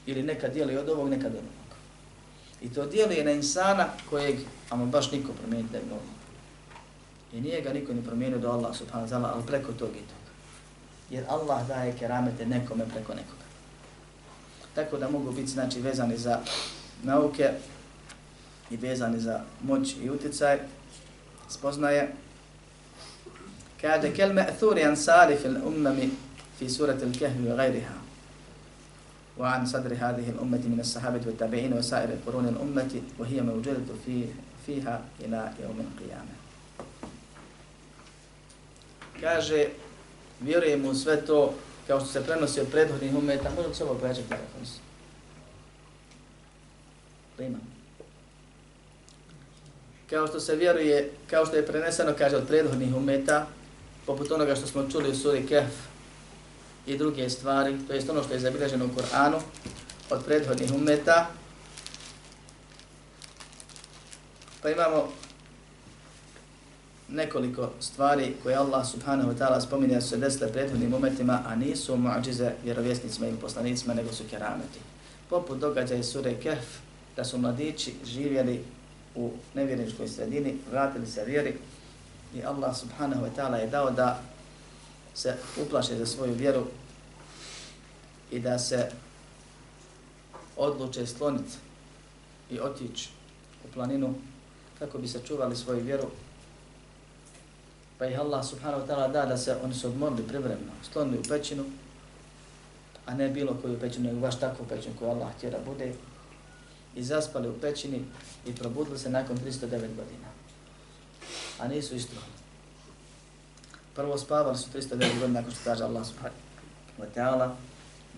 Ili neka djeluje od ovog, neka od onog. I to djeluje na insana kojeg, ama baš niko promijeniti ne mogu. I nije ga niko ni promijenio do Allah subhanahu wa ta'ala, ali preko tog i tog. Jer Allah daje keramete nekome preko nekoga. Tako da mogu biti znači vezani za nauke, i vezani za moć i utjecaj, spoznaje. Kaže, kel me'thuri an salif il ummami fi surati il kehvi wa gajriha. Wa an sadri hadihi il ummati min as-sahabati wa tabi'in wa sa'ir il il ummati wa hiya Kaže, vjerujemo u sve to kao što se prenosi od prethodnih umeta, možemo se ovo pojačati kako se. Primam kao što se vjeruje, kao što je preneseno, kaže, od prethodnih umeta, poput onoga što smo čuli u suri Kehf i druge stvari, to jest ono što je zabilježeno u Koranu, od prethodnih umeta. Pa imamo nekoliko stvari koje Allah subhanahu wa ta'ala spominje su se desile prethodnim umetima, a nisu muadžize vjerovjesnicima i poslanicima, nego su kerameti. poput događaja sure Kehf, da su mladići živjeli u nevjerničkoj sredini, vratili se vjeri i Allah subhanahu wa ta'ala je dao da se uplaše za svoju vjeru i da se odluče sloniti i otići u planinu kako bi se čuvali svoju vjeru. Pa ih Allah subhanahu wa ta'ala da da se oni su odmorili privremeno, sklonili u pećinu, a ne bilo koju pećinu, nego baš takvu pećinu koju Allah htjera bude, i zaspali u pećini i probudili se nakon 309 godina. A nisu istrali. Prvo spavali su 309 godina nakon što kaže Allah subhanahu wa ta'ala.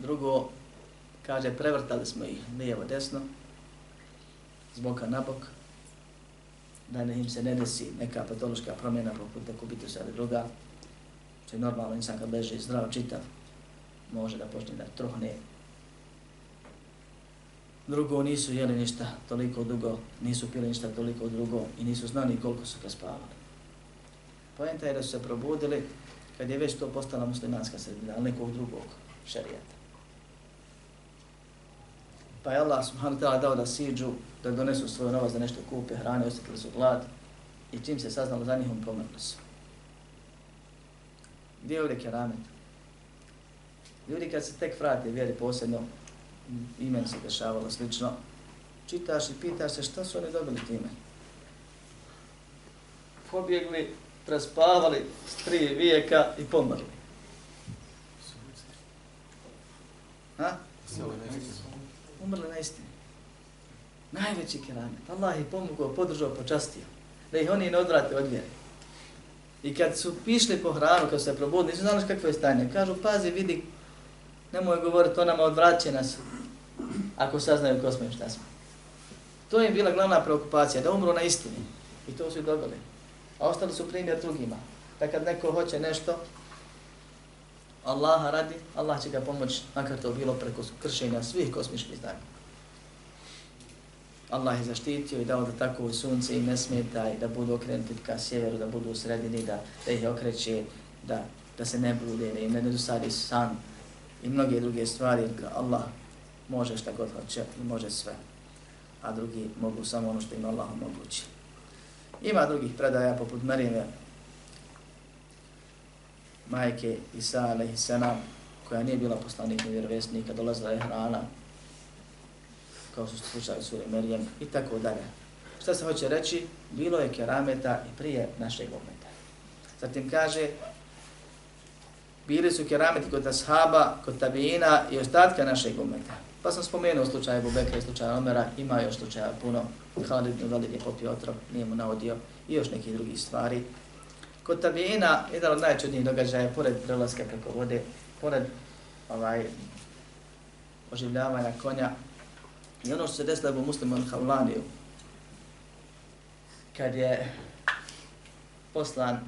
Drugo, kaže prevrtali smo ih lijevo desno, zboka na bok, da ne im se ne desi neka patološka promjena poput dekubitusa ili druga, što je normalno insan kad leže zdrav čitav, može da počne da trohne. Drugo, nisu jeli ništa toliko dugo, nisu pili ništa toliko drugo i nisu znali koliko su spavali. Pojenta je da su se probudili kad je već to postala muslimanska sredina, ali nekog drugog šarijeta. Pa je Allah subhanahu ta'ala dao da siđu, da donesu svoj novac, da nešto kupe, hrane, osjetili su glad i čim se saznalo za njihom, pomrli su. Gdje je ovdje keramet? Ljudi kad se tek vrati vjeri posebno, imen se dešavalo slično, čitaš i pitaš se šta su oni dobili time. Pobjegli, prespavali s tri vijeka i pomrli. Ha? Umrli na istini. Najveći keramet. Allah ih pomogao, podržao, počastio. Da ih oni ne odvrate od vjere. I kad su pišli po hranu, kad su se probudili, nisu znali kakvo je stanje. Kažu, pazi, vidi, nemoj govoriti, to nama odvraće nas ako saznaju ko smo i šta smo. To im bila glavna preokupacija, da umru na istini. I to su i dobili. A ostali su primjer drugima. Da kad neko hoće nešto, Allaha radi, Allah će ga pomoći, makar to bilo preko kršenja svih kosmičkih znaka. Allah je zaštitio i dao da tako sunce i ne smeta i da budu okrenuti ka sjeveru, da budu u sredini, da, da ih okreće, da, da se ne bude, da im ne dosadi san i mnoge druge stvari. Allah može šta god hoće i može sve, a drugi mogu samo ono što im Allah omogući. Ima drugih predaja poput Marijeve, majke Isa alaihi koja nije bila poslanik i vjerovjesnika, dolazila je hrana, kao što slučaju slučali Merijem i tako dalje. Šta se hoće reći? Bilo je kerameta i prije našeg umeta. Zatim kaže, bili su kerameti kod ashaba, kod tabijina i ostatka našeg umeta. Pa sam spomenuo slučaj Ebu Bekra i slučaj Omera, ima još slučaja puno. Khalid ibn Walid je popio otrov, nije mu naodio i još neki drugi stvari. Kod tabijina, jedan od najčudnijih događaja, pored prelaska preko vode, pored ovaj, oživljavanja konja, i ono što se desilo Ebu muslimu Havlaniju, kad je poslan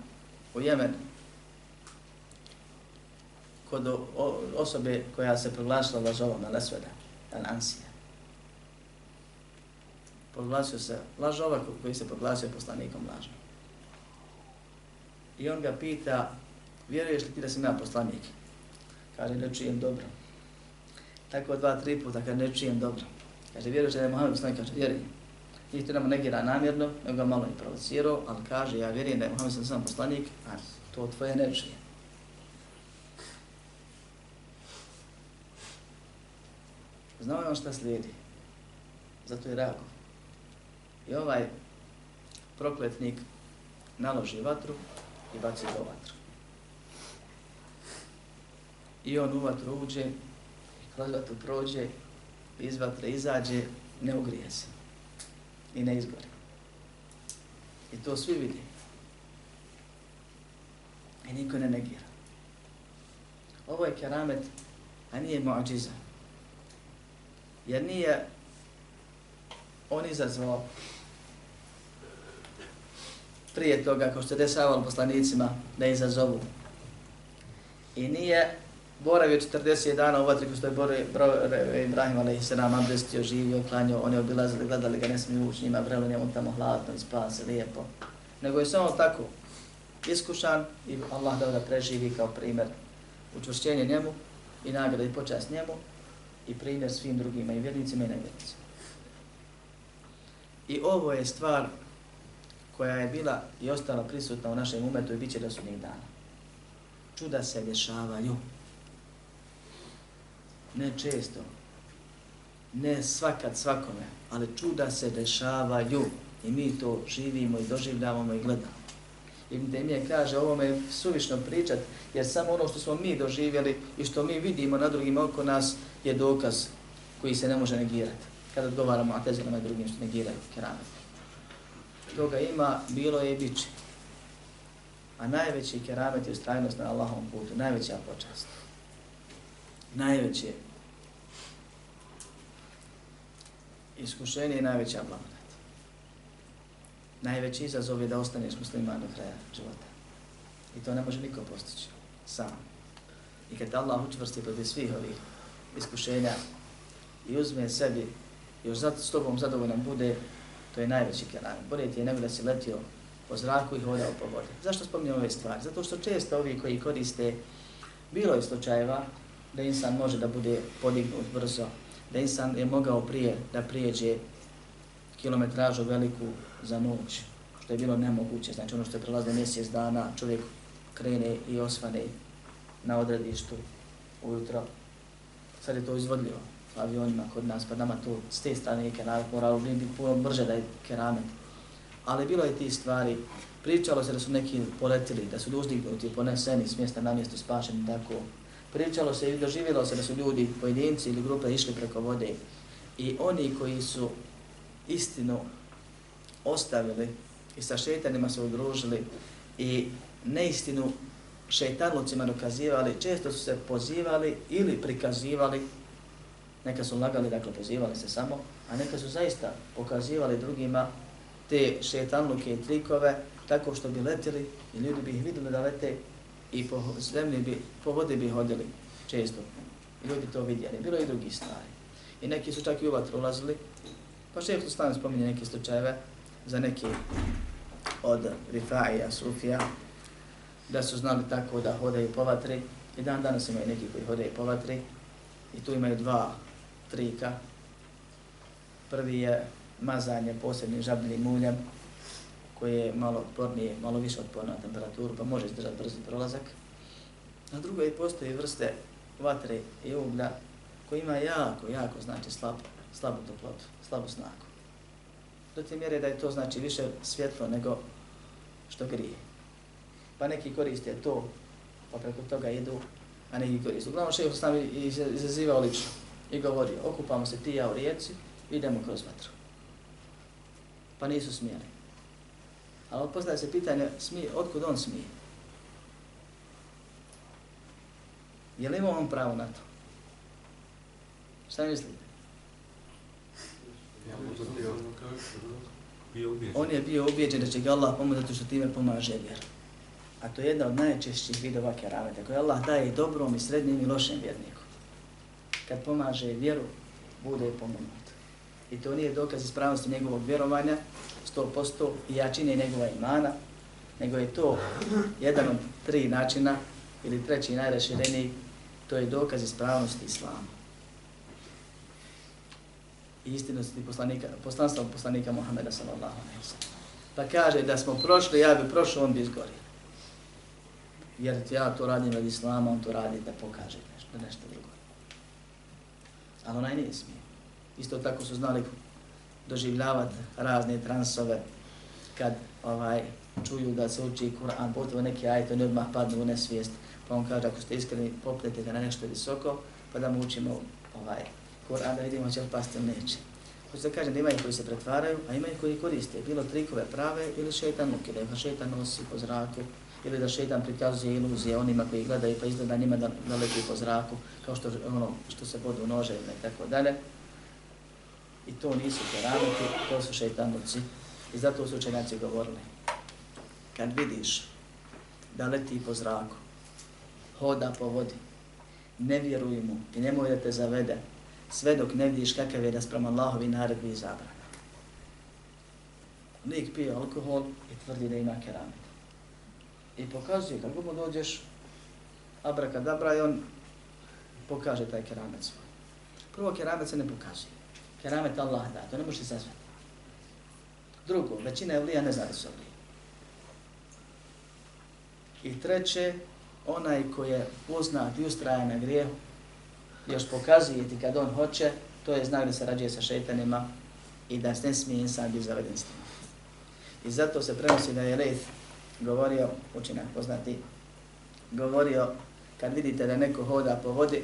u Jemen kod osobe koja se proglasila lažovom na Lesveda, Al-Ansija. Proglasio se lažova koji se proglasio poslanikom lažom. I on ga pita, vjeruješ li ti da sam ja poslanik? Kaže, ne čujem dobro. Tako dva, tri puta, kad ne čujem dobro. Kaže, vjeruješ da je Muhammed poslanik? Kaže, vjerujem. Nije to nam negira namjerno, nego ga malo i provocirao, ali kaže, ja vjerujem da je Muhammed sam poslanik, a to tvoje ne čijem. Znao je on šta slijedi. Zato je reagov. I ovaj prokletnik naloži vatru i baci do vatru. I on u vatru uđe, i kroz vatru prođe, iz vatre izađe, ne ugrije se. I ne izgore. I to svi vidi. I niko ne negira. Ovo je keramet, a nije muadžiza. Jer nije on izazvao prije toga, kao što je desavalo poslanicima, da izazovu. I nije boravio 40 dana u vatri, što je boravio Ibrahim, ali se nam abdestio, živio, klanio, oni obilazili, gledali ga, ne smiju ući njima, vrelo njemu tamo hladno i spase, lijepo. Nego je samo tako iskušan i Allah dao da preživi kao primjer učvršćenje njemu i nagrada i počast njemu i primjer svim drugima i vjernicima i nevjernicima. I ovo je stvar koja je bila i ostala prisutna u našem umetu i bit će do sudnjeg dana. Čuda se dešavaju. Ne često, ne svakad svakome, ali čuda se dešavaju i mi to živimo i doživljavamo i gledamo. Ibn Temije kaže, ovo me suvišno pričat, jer samo ono što smo mi doživjeli i što mi vidimo na drugim oko nas je dokaz koji se ne može negirati. Kada odgovaramo a tezima na drugim što negiraju keramet. Toga ima, bilo je i bit će. A najveći keramet je ustrajnost na Allahovom putu, najveća počast. Najveće iskušenje i najveća blagodat. Najveći izazov je da ostaneš musliman do kraja života. I to ne može niko postići sam. I kad Allah učvrsti protiv svih ovih iskušenja i uzme sebi još zato s tobom zadovoljan bude, to je najveći keram. Bolje ti je nego da si letio po zraku i hodao po vodi. Zašto spominjem ove stvari? Zato što često ovi koji koriste, bilo je slučajeva da insan može da bude podignut brzo, da insan je mogao prije da prijeđe kilometražu veliku za noć, što je bilo nemoguće. Znači ono što je prelazno mjesec dana, čovjek krene i osvane na odredištu ujutro. Sad je to izvodljivo avionima kod nas, pa nama to s te strane je keramet, moralo bi biti puno brže da je keramet. Ali bilo je ti stvari, pričalo se da su neki poletili, da su uzdignuti, poneseni s mjesta na mjesto spašeni, tako. Pričalo se i doživjelo se da su ljudi, pojedinci ili grupe išli preko vode. I oni koji su istinu ostavili i sa šetanima se udružili i neistinu šetanlucima dokazivali, često su se pozivali ili prikazivali, neka su lagali, dakle pozivali se samo, a neka su zaista pokazivali drugima te šetanluke i trikove tako što bi letili i ljudi bi ih vidjeli da lete i po zemlji bi, po vodi bi hodili često. I ljudi to vidjeli. Bilo i drugi stvari. I neki su čak i u vatru ulazili. Pa što je to stavno spominje neke slučajeve za neki od Rifaija, Sufija, da su znali tako da hodaju po vatri. I dan danas imaju neki koji hodaju po vatri. I tu imaju dva trika. Prvi je mazanje posebnim žabljim muljem koje je malo otpornije, malo više otporno na temperaturu, pa može izdržati brzi prolazak. Na drugoj postoji vrste vatre i uglja koji ima jako, jako znači slab, slabu toplotu, slabu snagu. Do te mjere da je to znači više svjetlo nego što grije. Pa neki koriste to, pa preko toga jedu, a neki koriste. Uglavnom šeho s nami izazivao lično i govori, okupamo se ti ja u rijeci, idemo kroz vatru. Pa nisu smijeli. Ali poznaje se pitanje, smije, otkud on smije? Je li imao on pravo na to? Šta mislite? On je bio ubijeđen da će ga Allah pomoći zato što time pomaže vjeru. A to je jedna od najčešćih vidova kerameta koje Allah daje i dobrom i srednjim i lošem vjerniku. Kad pomaže vjeru, bude pomognut. I to nije dokaz ispravnosti njegovog vjerovanja, 100% i jačine njegova imana, nego je to jedan od tri načina ili treći najrašireniji, to je dokaz ispravnosti islama. I istinosti poslanika, poslanstva poslanika Muhammeda sallallahu alaihi wa sallam. Pa kaže da smo prošli, ja bi prošao, on bi izgorio. Jer ja to radim od islama, on to radi da pokaže nešto, nešto drugo. Ali onaj nije smio. Isto tako su znali doživljavati razne transove kad ovaj čuju da se uči Kur'an, potovo neki ajet, oni odmah padnu u nesvijest, pa on kaže ako ste iskreni, popnete ga na nešto visoko, pa da mu učimo ovaj Kur'an, da vidimo će li pasti ili neće. Hoću da kažem da imaju koji se pretvaraju, a ima imaju koji koriste, bilo trikove prave ili šeitan muke, da ga pa šeitan nosi po zraku, ili da šeitan prikazuje iluzije onima koji gledaju pa izgleda njima da, da leti po zraku, kao što, ono, što se bodu nože ili tako dalje. I to nisu kerameti, to su šeitanuci. I zato su učenjaci govorili. Kad vidiš da leti po zraku, hoda po vodi, ne vjeruj mu i nemoj da te zavede, sve dok ne vidiš kakav je nasprem Allahovi naredbi i zabrana. Lik pije alkohol i tvrdi da ima keramet. I pokazuje, kako mu dođeš, abrakadabra i on pokaže taj keramet svoj. Prvo, keramet se ne pokazuje. Keramet Allah da, to ne možete sazvati. Drugo, većina evlija ne zna da su evlije. I treće, onaj ko je poznat i ustraja na grijehu, još pokazuje ti kad on hoće, to je znak da se rađuje sa šeitanima i da ne smije insan biti zaveden s I zato se prenosi da je Rejth govorio, učinak poznati, govorio, kad vidite da neko hoda po vodi,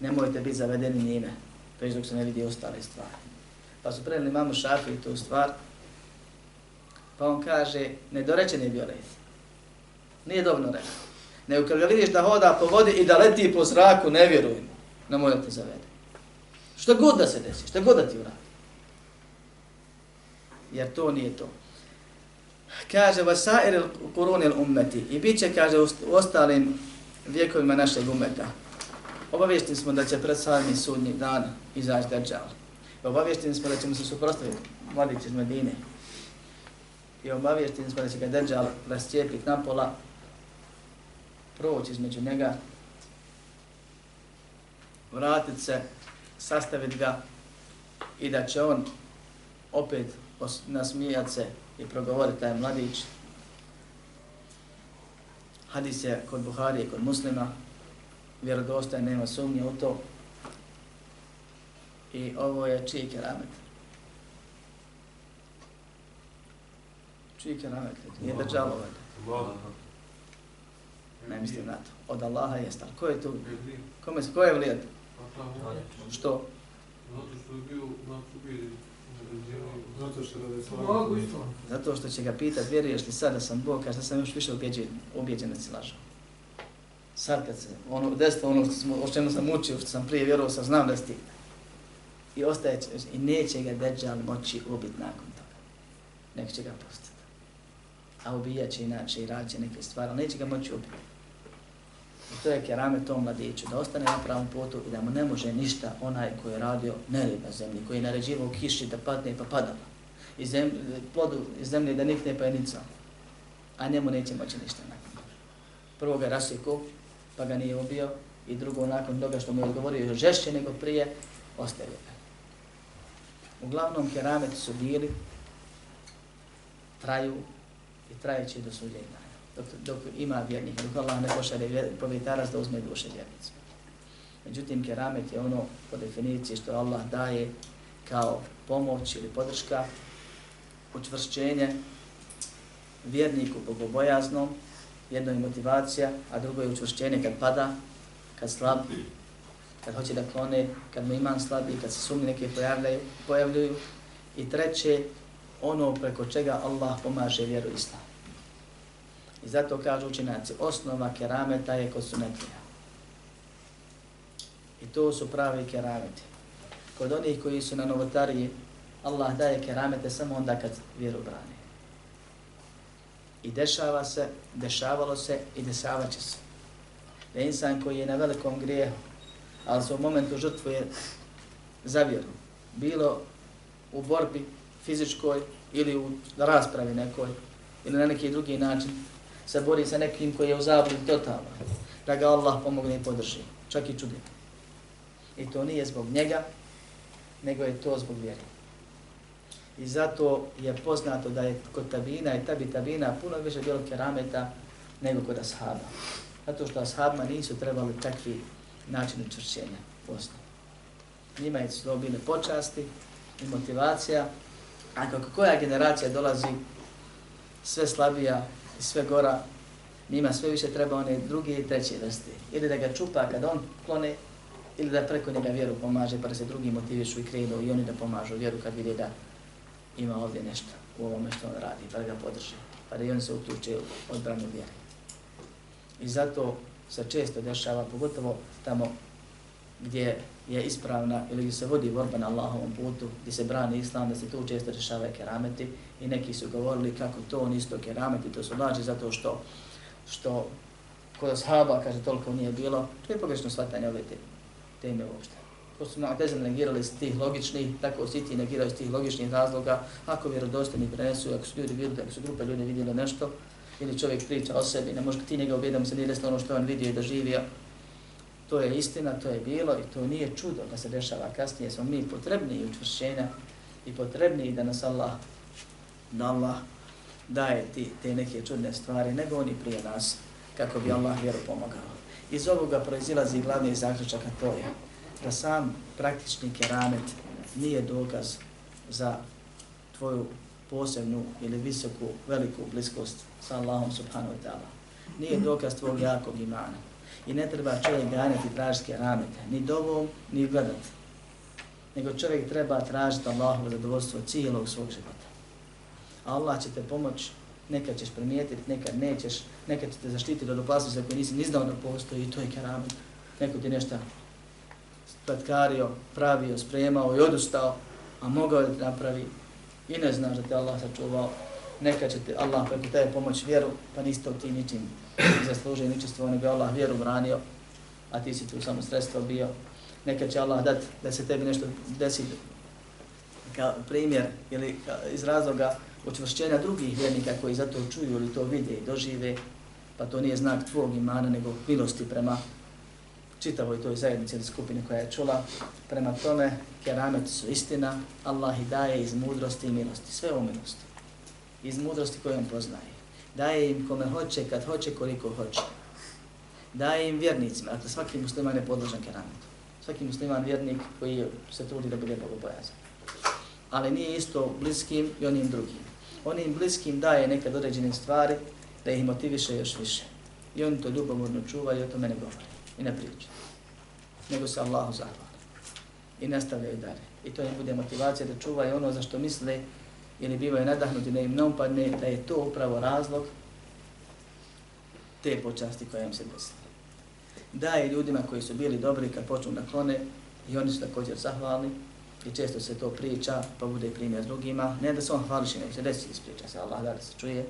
nemojte biti zavedeni njime, već dok se ne vidi ostale stvari. Pa su prenili mamu Šafi tu stvar, pa on kaže, nedorečen je bio Leith. Nije dobro rekao. Nego kad ga vidiš da hoda po vodi i da leti po zraku, ne vjeruj mu, nemoj da te zavede. Što god da se desi, što god da ti uradi. Jer to nije to kaže vasair kurunil ummeti i bit će, kaže, u ostalim vjekovima našeg ummeta. Obavješteni smo da će pred sami sudnji dan izaći Dajjal. I obaviješteni smo da ćemo se suprostaviti mladić iz Medine. I obavješteni smo da će ga Dajjal rascijepiti napola, proći između njega, vratit se, sastaviti ga i da će on opet nasmijat se i progovori taj mladić. Hadis je kod Buhari i kod muslima, vjerodostaje, nema sumnje u to. I ovo je čiji keramet? Čiji keramet? Nije da džalovat. Ne mislim na to. Od Allaha jest, ali ko je tu? Kome se, ko je vlijed? Što? Zato što je bio na Zato što. Zato što će ga pitat, vjeruješ li sad da sam Bog, kaže da sam još više objeđen, objeđen da si lažao. Sad kad se, ono, desilo ono što smo, o čemu sam učio, što sam prije vjerovao, sam znam da stigne. I ostaje će, i neće ga Dejjal moći ubiti nakon toga. Nek će ga pustiti. A ubijat će inače i radit će neke stvari, ali neće ga moći ubiti. I to je kerame tom mladiću, da ostane na pravom putu i da mu ne može ništa onaj koji je radio nered na zemlji, koji je naređivao kiši da padne pa padala. I zem, plodu iz zemlje da nikne pa je nicao. A njemu neće moći ništa nakon. Prvo ga rasiko, pa ga nije ubio, i drugo nakon toga što mu je odgovorio žešće nego prije, ostavio ga. Uglavnom kerameti su bili, traju i trajeći do suđenja dok, dok ima vjernika, dok Allah ne pošalje povjetarac da uzme duše vjernicu. Međutim, keramet je ono po definiciji što Allah daje kao pomoć ili podrška, učvršćenje vjerniku bogobojaznom, jedno je motivacija, a drugo je učvršćenje kad pada, kad slab, kad hoće da klone, kad mu iman slabi, kad se sumnje neke pojavljaju, pojavljuju. I treće, ono preko čega Allah pomaže vjeru Islam. I zato kažu učinaci, osnova kerameta je kod sunetlija. I to su pravi kerameti. Kod onih koji su na novotariji, Allah daje keramete samo onda kad vjeru brani. I dešava se, dešavalo se i dešavat će se. Da insan koji je na velikom grijehu, ali se u momentu žrtvuje za vjeru, bilo u borbi fizičkoj ili u raspravi nekoj, ili na neki drugi način, se bori sa nekim koji je u zabludi totalno, da ga Allah pomogne i podrži, čak i čudi. I to nije zbog njega, nego je to zbog vjere. I zato je poznato da je kod tabina i tabi tabina puno više bilo kerameta nego kod ashaba. Zato što ashabima nisu trebali takvi način učvršćenja posla. Njima je to bile počasti i motivacija, a kako koja generacija dolazi sve slabija i sve gora, njima sve više treba one druge i treće vrste. Ili da ga čupa kad on klone, ili da preko njega vjeru pomaže, pa da se drugi motivišu i krenu i oni da pomažu vjeru kad vidi da ima ovdje nešto u ovome što on radi, pa da ga podrži, pa da i on se uključe u odbranu vjere. I zato se često dešava, pogotovo tamo gdje je ispravna ili gdje se vodi borba na Allahovom putu, gdje se brani islam, da se tu često rešavaju kerameti i neki su govorili kako to on isto kerameti, to su lađe zato što, što kod ashaba, kaže, toliko nije bilo, to je pogrešno shvatanje ove teme uopšte. Ko su Mu'tazim negirali iz tih logičnih, tako si ti negiraju iz tih logičnih razloga, ako vjerodostani prenesu, ako su ljudi vidjeli, ako su grupe ljudi vidjeli nešto, ili čovjek priča o sebi, ne može ti njega ubijediti da mu se nije desilo ono što on vidio i doživio, To je istina, to je bilo i to nije čudo da se dešava kasnije. Smo mi potrebni i učvršćenja i potrebni da nas Allah, da Allah daje ti, te neke čudne stvari, nego oni prije nas, kako bi Allah vjeru pomogao. Iz ovoga proizilazi glavni zaključak, a to je da sam praktični keramet nije dokaz za tvoju posebnu ili visoku, veliku bliskost sa Allahom subhanahu wa ta'ala. Nije dokaz tvojeg jakog imana. I ne treba čovjek ganjati tražiti keramete, ni dovom, ni gledat. Nego čovjek treba tražiti Allahovo zadovoljstvo cijelog svog života. Allah će te pomoći, nekad ćeš primijetiti, nekad nećeš, nekad će te zaštititi od opasnosti za koje nisi ni znao da postoji i to je keramet. Neko ti nešto spatkario, pravio, spremao i odustao, a mogao da napravi i ne znaš da te Allah sačuvao, neka će te Allah preko tebe pomoć vjeru, pa niste ti ničim zaslužio, ničestvo, nego Allah vjeru branio, a ti si tu samo sredstvo bio. Neka će Allah dati da se tebi nešto desi kao primjer ili iz razloga učvršćenja drugih vjernika koji zato čuju ili to vide i dožive, pa to nije znak tvog imana, nego milosti prema čitavoj toj zajednici ili skupini koja je čula. Prema tome, keramet su istina, Allah i daje iz mudrosti i milosti, sve u milosti. Iz mudrosti koju on poznaje. Daje im kome hoće, kad hoće, koliko hoće. Daje im vjernicima, dakle svaki musliman je podložan kerametu. Svaki musliman vjernik koji se trudi da bude bogobojazan. Ali nije isto bliskim i onim drugim. Onim bliskim daje nekad određene stvari da ih motiviše još više. I oni to ljubomorno čuvaju i o tome ne govore i ne priča. Nego se Allahu zahvali. I nastavljaju dalje. I to im bude motivacija da čuvaju ono za što misle ili bivaju nadahnuti da im ne upadne, da je to upravo razlog te počasti koja im se desila. Daje ljudima koji su bili dobri kad počnu da klone i oni su također zahvalni i često se to priča pa bude primjer s drugima. Ne da se on hvališi, nego se desi ispriča se, Allah da se čuje.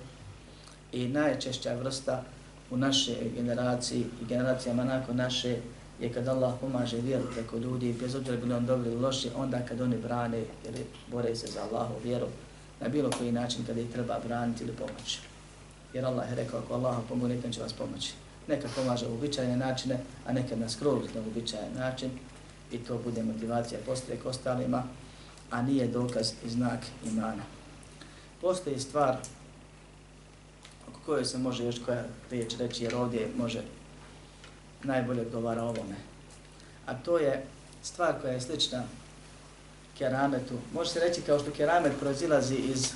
I najčešća vrsta u naše generaciji i generacijama nakon naše je kad Allah pomaže vjeru preko ljudi, bez obzira bili on dobri ili loši, onda kad oni brane ili bore se za Allahu vjeru, na bilo koji način kada ih treba braniti ili pomoći. Jer Allah je rekao, ako Allah pomogne, on će vas pomoći. Neka pomaže u običajne načine, a neka nas kroz na običajan način i to bude motivacija postoje k ostalima, a nije dokaz i znak imana. Postoji stvar kojoj se može još koja riječ reći, jer ovdje može najbolje odgovara ovome. A to je stvar koja je slična kerametu. Može se reći kao što keramet proizilazi iz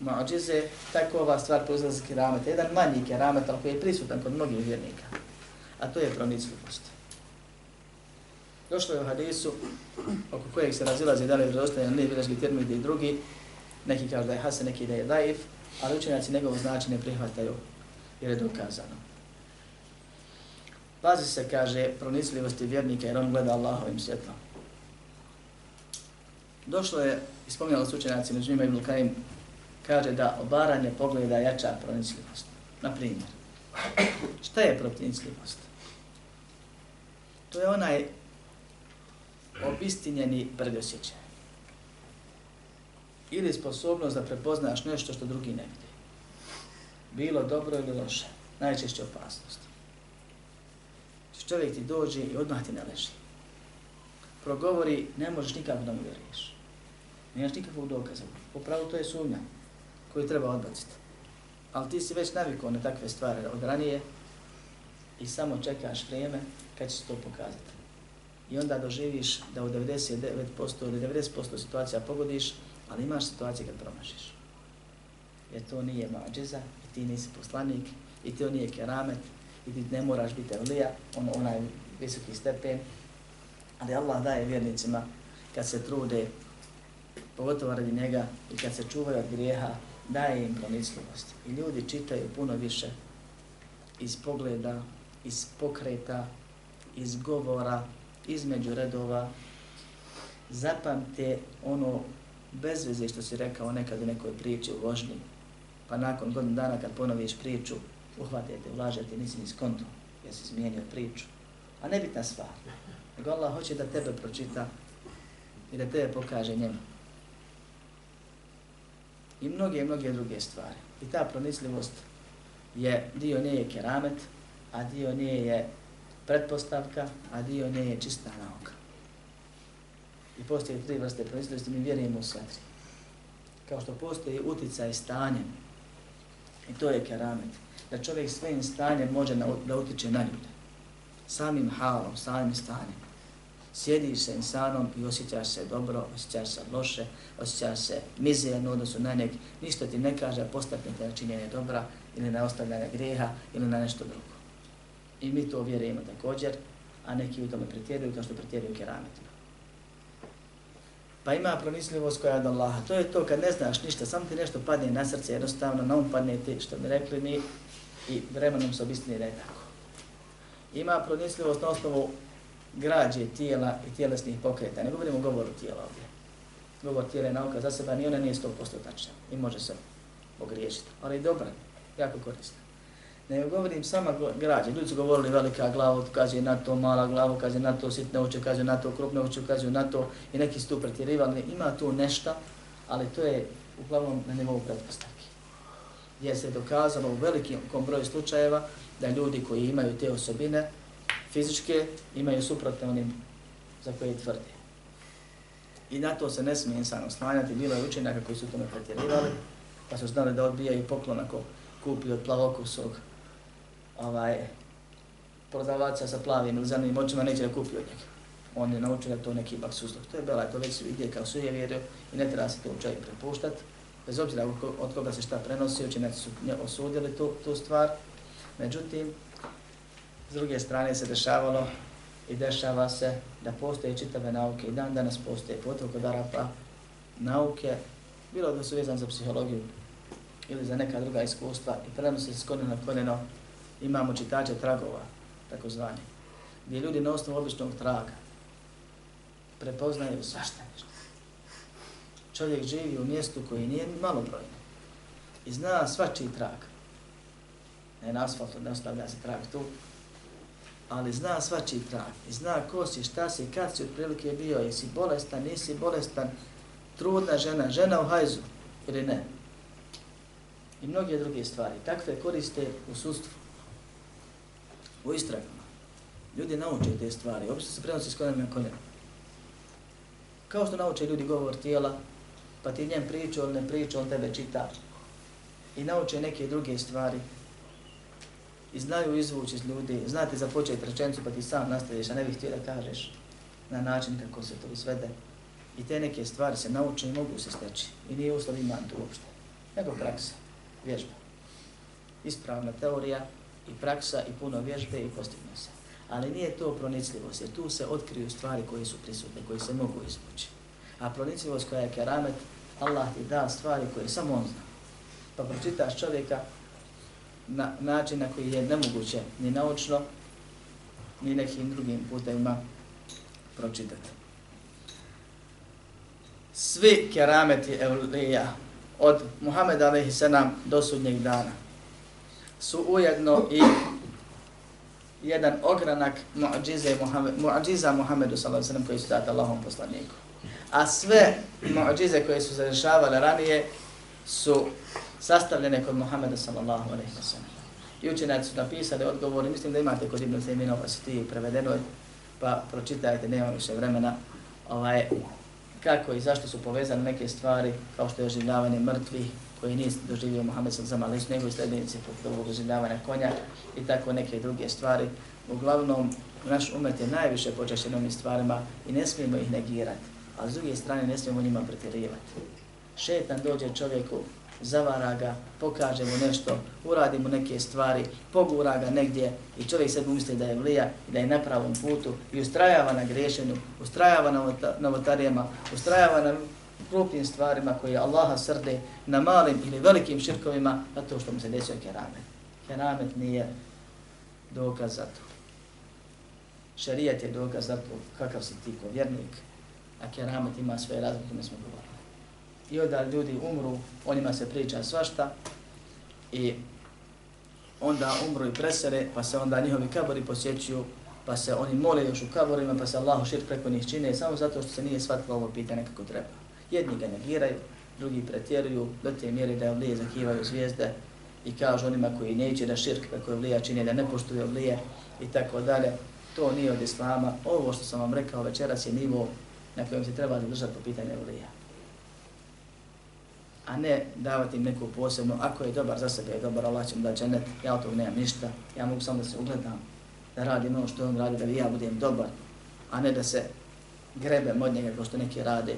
mađize, tako ova stvar proizilazi iz kerameta. Jedan manji keramet, ali koji je prisutan kod mnogih vjernika. A to je pronicljivost. Došlo je u hadisu, oko kojeg se razilazi da li je vjerozostajan, nije bilježki termin i drugi, neki kažu da je hasan, neki da je daif, ali učenjaci njegovo značenje prihvataju jer je dokazano. Pazi se, kaže, pronicljivosti vjernika jer on gleda Allahovim svjetlom. Došlo je, ispomnjalo su učenjaci među njima Ibn Kajim, kaže da obaranje pogleda jača pronicljivost. Na primjer, šta je pronicljivost? To je onaj obistinjeni predosjećaj ili sposobnost da prepoznaš nešto što drugi ne vidi. Bilo dobro ili loše, najčešće opasnost. Znači, čovjek ti dođe i odmah ti ne leži. Progovori, ne možeš nikako da mu vjeruješ. Nemaš nikakvog dokaza. Upravo to je sumnja koju treba odbaciti. Ali ti si već navikao na takve stvari od ranije i samo čekaš vrijeme kad će se to pokazati. I onda doživiš da u 99% ili 90% situacija pogodiš, Ali imaš situacije kad promašiš. Jer to nije mađeza, i ti nisi poslanik, i to nije keramet, i ti ne moraš biti evlija, on, onaj visoki stepen. Ali Allah daje vjernicima kad se trude, pogotovo radi njega, i kad se čuvaju od grijeha, daje im promisljivost. I ljudi čitaju puno više iz pogleda, iz pokreta, iz govora, između redova, zapamte ono bez veze što si rekao nekad u nekoj priči u vožnji, pa nakon godin dana kad ponoviš priču, uhvatite, ulažete, nisi ni skonto, jer si izmijenio priču. A nebitna stvar, nego Allah hoće da tebe pročita i da tebe pokaže njemu. I mnoge, mnoge druge stvari. I ta promisljivost je, dio nje je keramet, a dio nje je pretpostavka, a dio nje je čista nauka. I postoje tri vrste proizvodnosti, mi vjerujemo u sve tri. Kao što postoji uticaj stanjem, i to je keramet, da čovjek svojim stanjem može da utiče na ljude. Samim halom, samim stanjem. Sjediš sa insanom i osjećaš se dobro, osjećaš se loše, osjećaš se mizerno odnosu na nek, ništa ti ne kaže, postaknete na činjenje dobra ili na ostavljanje greha ili na nešto drugo. I mi to vjerujemo također, a neki u tome pretjeruju kao što pretjeruju kerametima. Pa ima promisljivost koja je od Allaha. To je to kad ne znaš ništa, samo ti nešto padne na srce, jednostavno na um padne ti, što bi rekli mi, i vremenom se obistini da je tako. Ima promisljivost na osnovu građe tijela i tjelesnih pokreta. Ne govorimo o govoru tijela ovdje. Govor tijela je nauka za sebe, ni ona nije 100% tačna i može se pogriješiti. Ali je dobra, jako korisna. Ne govorim sama građe. Ljudi su govorili velika glava, kaže na to, mala glava, kaže na to, sitne oče, kaže na to, krupne oče, kaže na to i neki su tu pretjerivali. Ima tu nešto, ali to je uglavnom na nivou pretpostavki. Jer se dokazalo u velikom broju slučajeva da ljudi koji imaju te osobine fizičke imaju suprotne onim za koje tvrde. I na to se ne smije insan oslanjati. Bilo je učenjaka koji su tome pretjerivali, pa su znali da odbijaju poklon ako kupi od plavokusog ovaj, prodavaca sa plavim ili zelenim očima, neće da kupi od njega. On je naučio da to neki ipak. To je bela, to već se vidje kao suje vjerio i ne treba se to učaj prepuštati. Bez obzira od koga se šta prenosi, učenjaci su osudili tu, tu stvar. Međutim, s druge strane se dešavalo i dešava se da postoje čitave nauke i dan danas postoje potok kod Arapa nauke, bilo da su vezan za psihologiju ili za neka druga iskustva i prenose se s koljena na koljeno, imamo čitače tragova, tako zvani, gdje ljudi na osnovu običnog traga prepoznaju svašta nešto. Čovjek živi u mjestu koji nije malo brojno i zna svačiji trag. Ne na asfaltu, ne ostavlja se trag tu, ali zna svačiji trag i zna ko si, šta si, kad si otprilike bio, jesi bolestan, nisi bolestan, trudna žena, žena u hajzu ili ne. I mnoge druge stvari. Takve koriste u sustvu, u istragama. Ljudi nauče te stvari, obično se prenosi s koljena na koljena. Kao što nauče ljudi govor tijela, pa ti njem priču, on ne priču, on tebe čita. I nauče neke druge stvari, i znaju izvući iz ljudi, znate započeti rečencu pa ti sam nastaviš, a ne bih htio da kažeš na način kako se to izvede. I te neke stvari se nauče i mogu se steći. I nije uslov iman tu uopšte. Nego praksa, vježba. Ispravna teorija i praksa i puno vježbe i postigne se. Ali nije to pronicljivost, jer tu se otkriju stvari koje su prisutne, koje se mogu izvući. A pronicljivost koja je keramet, Allah ti da stvari koje samo on zna. Pa pročitaš čovjeka na način na koji je nemoguće ni naučno, ni nekim drugim putevima pročitati. Svi kerameti Evlija od Muhammeda a.s. do sudnjeg dana su ujedno i jedan ogranak mu'đize Muhammed, muadžiza Muhammedu s.a.v. koji su dati Allahom poslaniku. A sve mu'đize koje su se ranije su sastavljene kod Muhammeda sallallahu alaihi wa sallam. I učenjaci su napisali odgovore, mislim da imate kod Ibn Sejmina pa su ti prevedeno, pa pročitajte, nema više vremena, ovaj, kako i zašto su povezane neke stvari, kao što je oživljavanje mrtvih, koji nije doživio Mohamed sallallahu alaihi wa nego i sljedenici poput ovog oživljavanja konja i tako neke druge stvari. Uglavnom, naš umet je najviše počešćen ovim stvarima i ne smijemo ih negirati, a s druge strane ne smijemo njima pretjerivati. Šetan dođe čovjeku zavara ga, pokaže mu nešto, uradi mu neke stvari, pogura ga negdje i čovjek sebi misli da je vlija i da je na pravom putu i ustrajava na grešenju, ustrajava na novotarijama, ustrajava na krupnim stvarima koje Allaha srde na malim ili velikim širkovima, a to što mu se desio keramet. Keramet nije dokaz za to. Šarijat je dokaz za to kakav si ti ko vjernik, a keramet ima svoje razlike, mi smo govorili i onda ljudi umru, o njima se priča svašta i onda umru i presere, pa se onda njihovi kabori posjećuju, pa se oni mole još u kaborima, pa se Allahu šir preko njih čine, samo zato što se nije shvatilo ovo pitanje kako treba. Jedni ga negiraju, drugi pretjeruju, do te mjere da ovlije zakivaju zvijezde i kažu onima koji neće da širk preko ovlija čine, da ne poštuju ovlije i tako dalje. To nije od Islama. Ovo što sam vam rekao večeras je nivo na kojem se treba zadržati po pitanju evlija. A ne davati im neku posebnu, ako je dobar za sebe, je dobar, Allah će mu da dženet, ja od toga nemam ništa, ja mogu samo da se ugledam, da radim ono što on radi, da ja budem dobar, a ne da se grebem od njega kao što neki rade,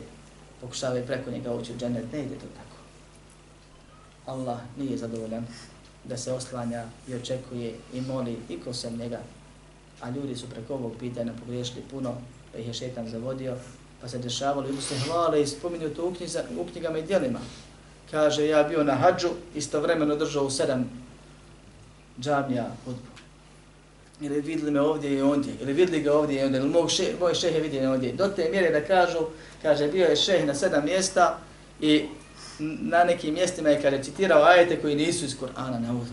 pokušavaju preko njega ući u dženet, ne ide to tako. Allah nije zadovoljan da se oslanja i očekuje i moli i ko sem njega, a ljudi su preko ovog pitanja pogriješili puno, pa ih je šetan zavodio, pa se dešavalo ljudi se hvale i spominju to u, knjiza, u knjigama i dijelima. Kaže, ja bio na hađu, istovremeno držao u sedam džamija hudbu. Ili vidli me ovdje i ondje, ili vidli ga ovdje i ondje, ili moj, še, moj šeh je vidio ondje. Do te mjere da kažu, kaže, bio je šeh na sedam mjesta i na nekim mjestima je kada citirao ajete koji nisu iz Kur'ana na uzu.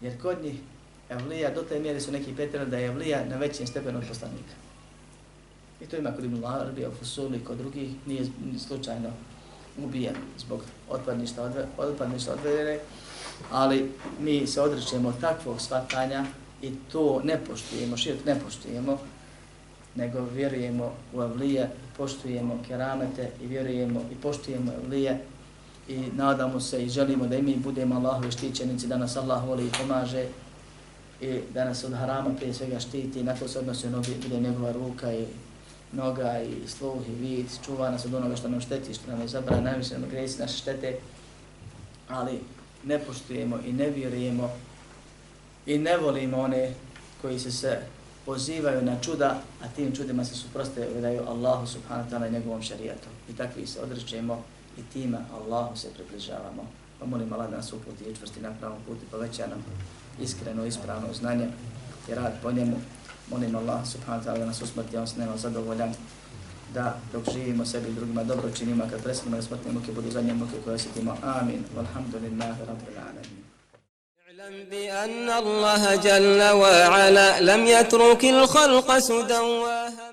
Jer kod njih Evlija, do te mjere su neki pretjerali da je Evlija na većem stepenu od poslanika. I to ima kod Ibn Larbi, Al-Fusuli, kod drugih, nije slučajno ubijen zbog otpadništa od, otpadništa odvedene, ali mi se odrećemo takvog shvatanja i to ne poštujemo, širk ne poštujemo, nego vjerujemo u Evlije, poštujemo keramete i vjerujemo i poštujemo Evlije i nadamo se i želimo da i mi budemo Allahovi štićenici, da nas Allah voli i pomaže i da nas od harama prije svega štiti, na to se odnosi ono bude njegova ruka i noga i sluh i vid, čuva nas od onoga što nam šteti, što nam je zabrana, najviše nam gresi naše štete, ali ne poštujemo i ne vjerujemo i ne volimo one koji se se pozivaju na čuda, a tim čudima se suprostavljaju Allahu subhanahu ta'ala i njegovom šarijatu. I takvi se odrećemo i time Allahu se približavamo. Pa molim Allah da nas uputi i čvrsti na pravom putu, poveća nam iskreno, ispravno znanje i rad po njemu. Molim Allah subhanahu ta'ala da nas usmrti, on se nema zadovoljan da dok živimo sebi i drugima dobro činimo, kad prestanemo da smrtne muke budu zadnje muke koje osjetimo. Amin. Walhamdulillahi rabbil alamin. اعلم بأن الله جل وعلا لم يترك الخلق سدى وهدى